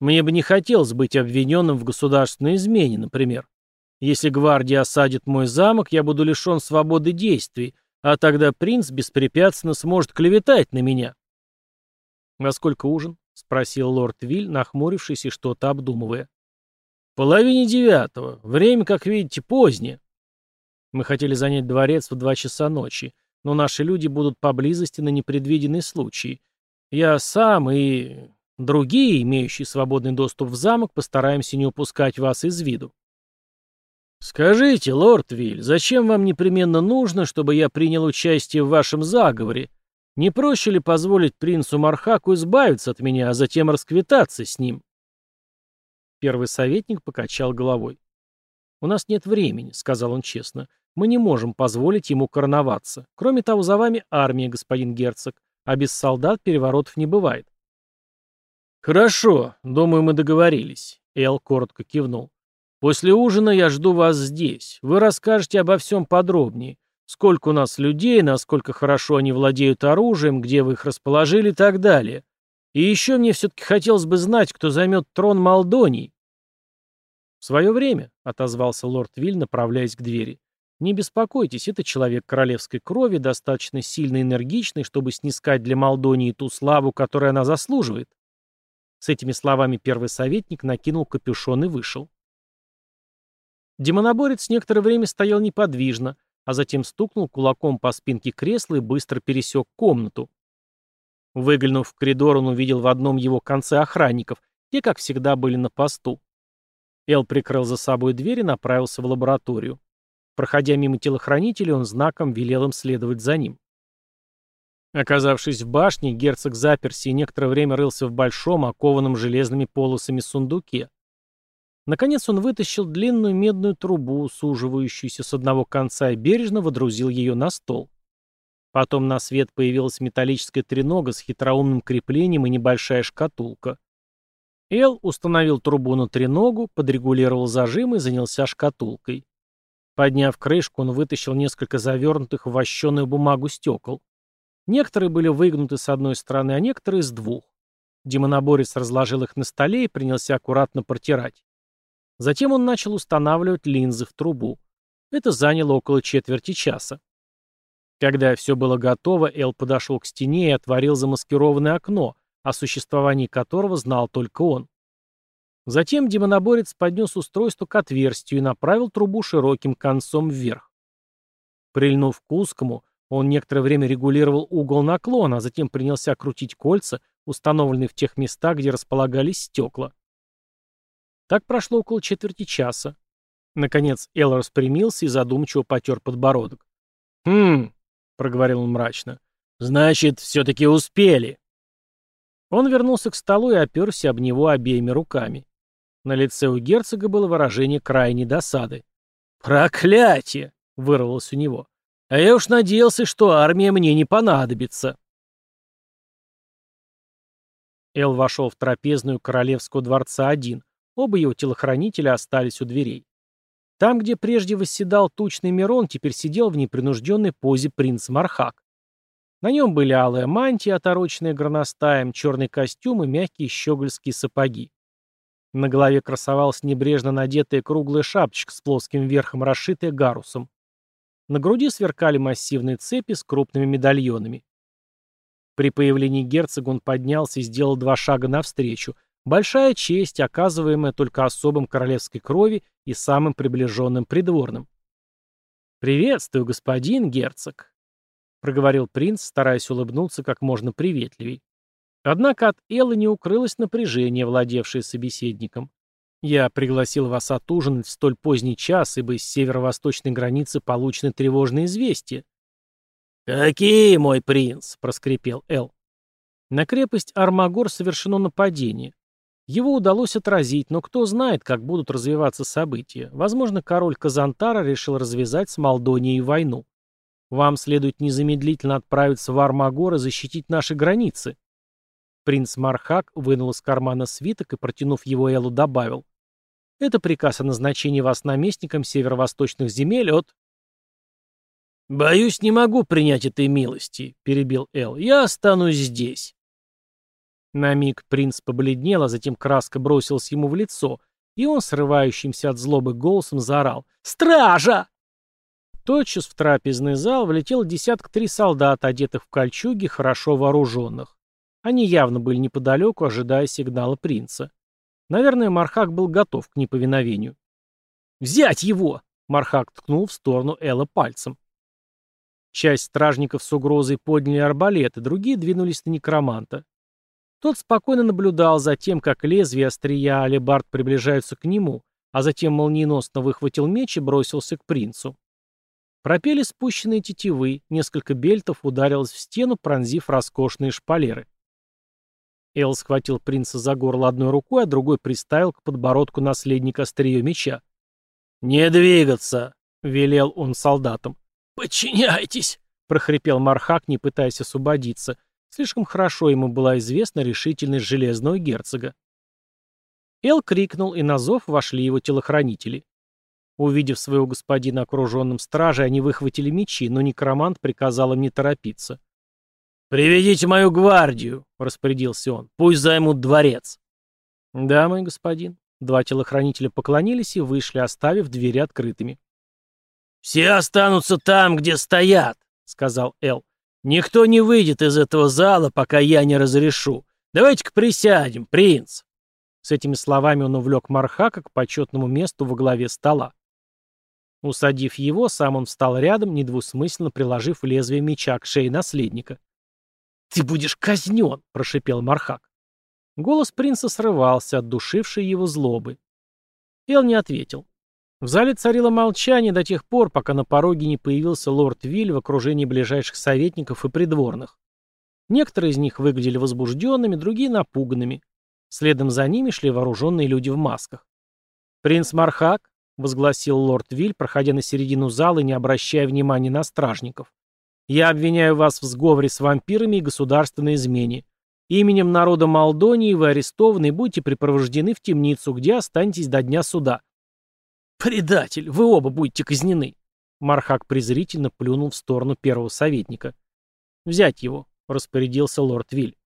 Мне бы не хотелось быть обвиненным в государственной измене, например. Если гвардия осадит мой замок, я буду лишен свободы действий, а тогда принц беспрепятственно сможет клеветать на меня. «Во сколько ужин?» — спросил лорд Виль, нахмурившись и что-то обдумывая. «В половине девятого. Время, как видите, позднее. Мы хотели занять дворец в два часа ночи но наши люди будут поблизости на непредвиденный случай. Я сам и другие, имеющие свободный доступ в замок, постараемся не упускать вас из виду. Скажите, лорд Виль, зачем вам непременно нужно, чтобы я принял участие в вашем заговоре? Не проще ли позволить принцу Мархаку избавиться от меня, а затем расквитаться с ним? Первый советник покачал головой. «У нас нет времени», — сказал он честно. Мы не можем позволить ему короноваться. Кроме того, за вами армия, господин герцог, а без солдат переворотов не бывает. Хорошо, думаю, мы договорились. Эл коротко кивнул. После ужина я жду вас здесь. Вы расскажете обо всем подробнее. Сколько у нас людей, насколько хорошо они владеют оружием, где вы их расположили и так далее. И еще мне все-таки хотелось бы знать, кто займет трон Молдонии. Свое время, — отозвался лорд Виль, направляясь к двери. Не беспокойтесь, это человек королевской крови, достаточно сильно энергичный, чтобы снискать для Молдонии ту славу, которую она заслуживает. С этими словами первый советник накинул капюшон и вышел. Демоноборец некоторое время стоял неподвижно, а затем стукнул кулаком по спинке кресла и быстро пересек комнату. Выглянув в коридор, он увидел в одном его конце охранников, те, как всегда, были на посту. Эл прикрыл за собой дверь и направился в лабораторию. Проходя мимо телохранителей, он знаком велел им следовать за ним. Оказавшись в башне, герцог заперся и некоторое время рылся в большом, окованном железными полосами сундуке. Наконец он вытащил длинную медную трубу, суживающуюся с одного конца, и бережно водрузил ее на стол. Потом на свет появилась металлическая тренога с хитроумным креплением и небольшая шкатулка. Эл установил трубу на треногу, подрегулировал зажим и занялся шкатулкой. Подняв крышку, он вытащил несколько завернутых в вощеную бумагу стекол. Некоторые были выгнуты с одной стороны, а некоторые с двух. Демоноборец разложил их на столе и принялся аккуратно протирать. Затем он начал устанавливать линзы в трубу. Это заняло около четверти часа. Когда все было готово, Эл подошел к стене и отворил замаскированное окно, о существовании которого знал только он. Затем демоноборец поднес устройство к отверстию и направил трубу широким концом вверх. Прильнув к узкому, он некоторое время регулировал угол наклона, а затем принялся крутить кольца, установленные в тех местах, где располагались стекла. Так прошло около четверти часа. Наконец Эл распрямился и задумчиво потер подбородок. «Хм», — проговорил он мрачно, — «значит, все-таки успели». Он вернулся к столу и оперся об него обеими руками. На лице у герцога было выражение крайней досады. «Проклятие!» — вырвалось у него. «А я уж надеялся, что армия мне не понадобится». Эл вошел в трапезную королевского дворца один, Оба его телохранителя остались у дверей. Там, где прежде восседал тучный Мирон, теперь сидел в непринужденной позе принц Мархак. На нем были алая мантия, отороченная горностаем, черный костюм и мягкие щегольские сапоги. На голове красовалась небрежно надетая круглая шапочка с плоским верхом, расшитая гарусом. На груди сверкали массивные цепи с крупными медальонами. При появлении герцога он поднялся и сделал два шага навстречу, Большая честь, оказываемая только особым королевской крови и самым приближенным придворным. «Приветствую, господин герцог», — проговорил принц, стараясь улыбнуться как можно приветливей. Однако от Эллы не укрылось напряжение, владевшее собеседником. «Я пригласил вас отужинать в столь поздний час, ибо с северо-восточной границы получены тревожные известия». «Какие, мой принц?» — проскрипел Эл. На крепость Армагор совершено нападение. Его удалось отразить, но кто знает, как будут развиваться события. Возможно, король Казантара решил развязать с Молдонией войну. Вам следует незамедлительно отправиться в Армагор и защитить наши границы. Принц Мархак вынул из кармана свиток и, протянув его Элу, добавил. Это приказ о назначении вас наместником северо-восточных земель от... «Боюсь, не могу принять этой милости», — перебил Эл. «Я останусь здесь». На миг принц побледнел, а затем краска бросилась ему в лицо, и он, срывающимся от злобы голосом, заорал «Стража!». Тотчас в трапезный зал влетел десяток три солдата, одетых в кольчуги, хорошо вооруженных. Они явно были неподалеку, ожидая сигнала принца. Наверное, Мархак был готов к неповиновению. «Взять его!» — Мархак ткнул в сторону Элла пальцем. Часть стражников с угрозой подняли арбалеты, другие двинулись на некроманта. Тот спокойно наблюдал за тем, как лезвие острия алебард приближаются к нему, а затем молниеносно выхватил меч и бросился к принцу. Пропели спущенные тетивы, несколько бельтов ударилось в стену, пронзив роскошные шпалеры. Эл схватил принца за горло одной рукой, а другой приставил к подбородку наследника острие меча. «Не двигаться!» — велел он солдатам. «Подчиняйтесь!» — прохрипел Мархак, не пытаясь освободиться, Слишком хорошо ему была известна решительность железного герцога. Эл крикнул, и на зов вошли его телохранители. Увидев своего господина окруженным стражей, они выхватили мечи, но некромант приказал им не торопиться. «Приведите мою гвардию», — распорядился он. «Пусть займут дворец». «Да, мой господин». Два телохранителя поклонились и вышли, оставив двери открытыми. «Все останутся там, где стоят», — сказал Эл. «Никто не выйдет из этого зала, пока я не разрешу. Давайте-ка присядем, принц». С этими словами он увлек Мархака к почетному месту во главе стола. Усадив его, сам он встал рядом, недвусмысленно приложив лезвие меча к шее наследника. «Ты будешь казнен!» — прошипел Мархак. Голос принца срывался, от душившей его злобы. Эл не ответил. В зале царило молчание до тех пор, пока на пороге не появился лорд Виль в окружении ближайших советников и придворных. Некоторые из них выглядели возбужденными, другие — напуганными. Следом за ними шли вооруженные люди в масках. «Принц Мархак», — возгласил лорд Виль, проходя на середину зала и не обращая внимания на стражников. «Я обвиняю вас в сговоре с вампирами и государственной измене. Именем народа Молдонии вы арестованы и будете припровождены в темницу, где останетесь до дня суда». «Предатель, вы оба будете казнены!» Мархак презрительно плюнул в сторону первого советника. «Взять его», — распорядился лорд Виль.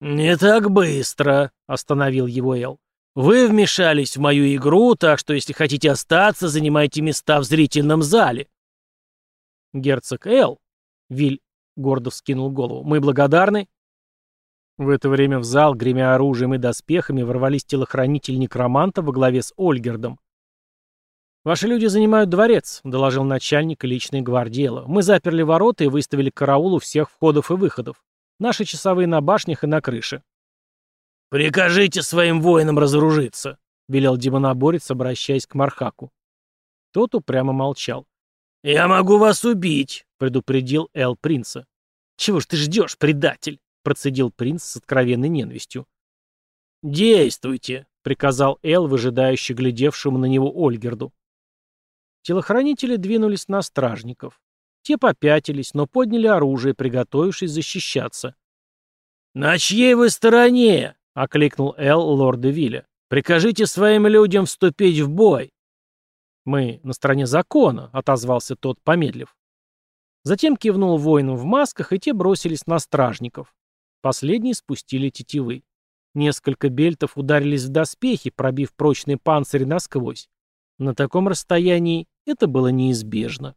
«Не так быстро», — остановил его Эл. «Вы вмешались в мою игру, так что если хотите остаться, занимайте места в зрительном зале». «Герцог Эл», — Виль гордо вскинул голову, — «мы благодарны». В это время в зал, гремя оружием и доспехами, ворвались телохранитель некроманта во главе с Ольгердом. «Ваши люди занимают дворец», — доложил начальник личной гвардии Элла. «Мы заперли ворота и выставили караул у всех входов и выходов. Наши часовые на башнях и на крыше». «Прикажите своим воинам разоружиться», — велел демоноборец, обращаясь к Мархаку. Тот упрямо молчал. «Я могу вас убить», — предупредил Эл принца. «Чего ж ты ждешь, предатель?» — процедил принц с откровенной ненавистью. «Действуйте», — приказал Эл, выжидающе глядевшему на него Ольгерду. Телохранители двинулись на стражников. Те попятились, но подняли оружие, приготовившись защищаться. «На чьей вы стороне?» — окликнул Эл лорда Вилля. «Прикажите своим людям вступить в бой». «Мы на стороне закона», — отозвался тот, помедлив. Затем кивнул воинам в масках, и те бросились на стражников. Последние спустили тетивы. Несколько бельтов ударились в доспехи, пробив прочный панцирь насквозь. На таком расстоянии это было неизбежно.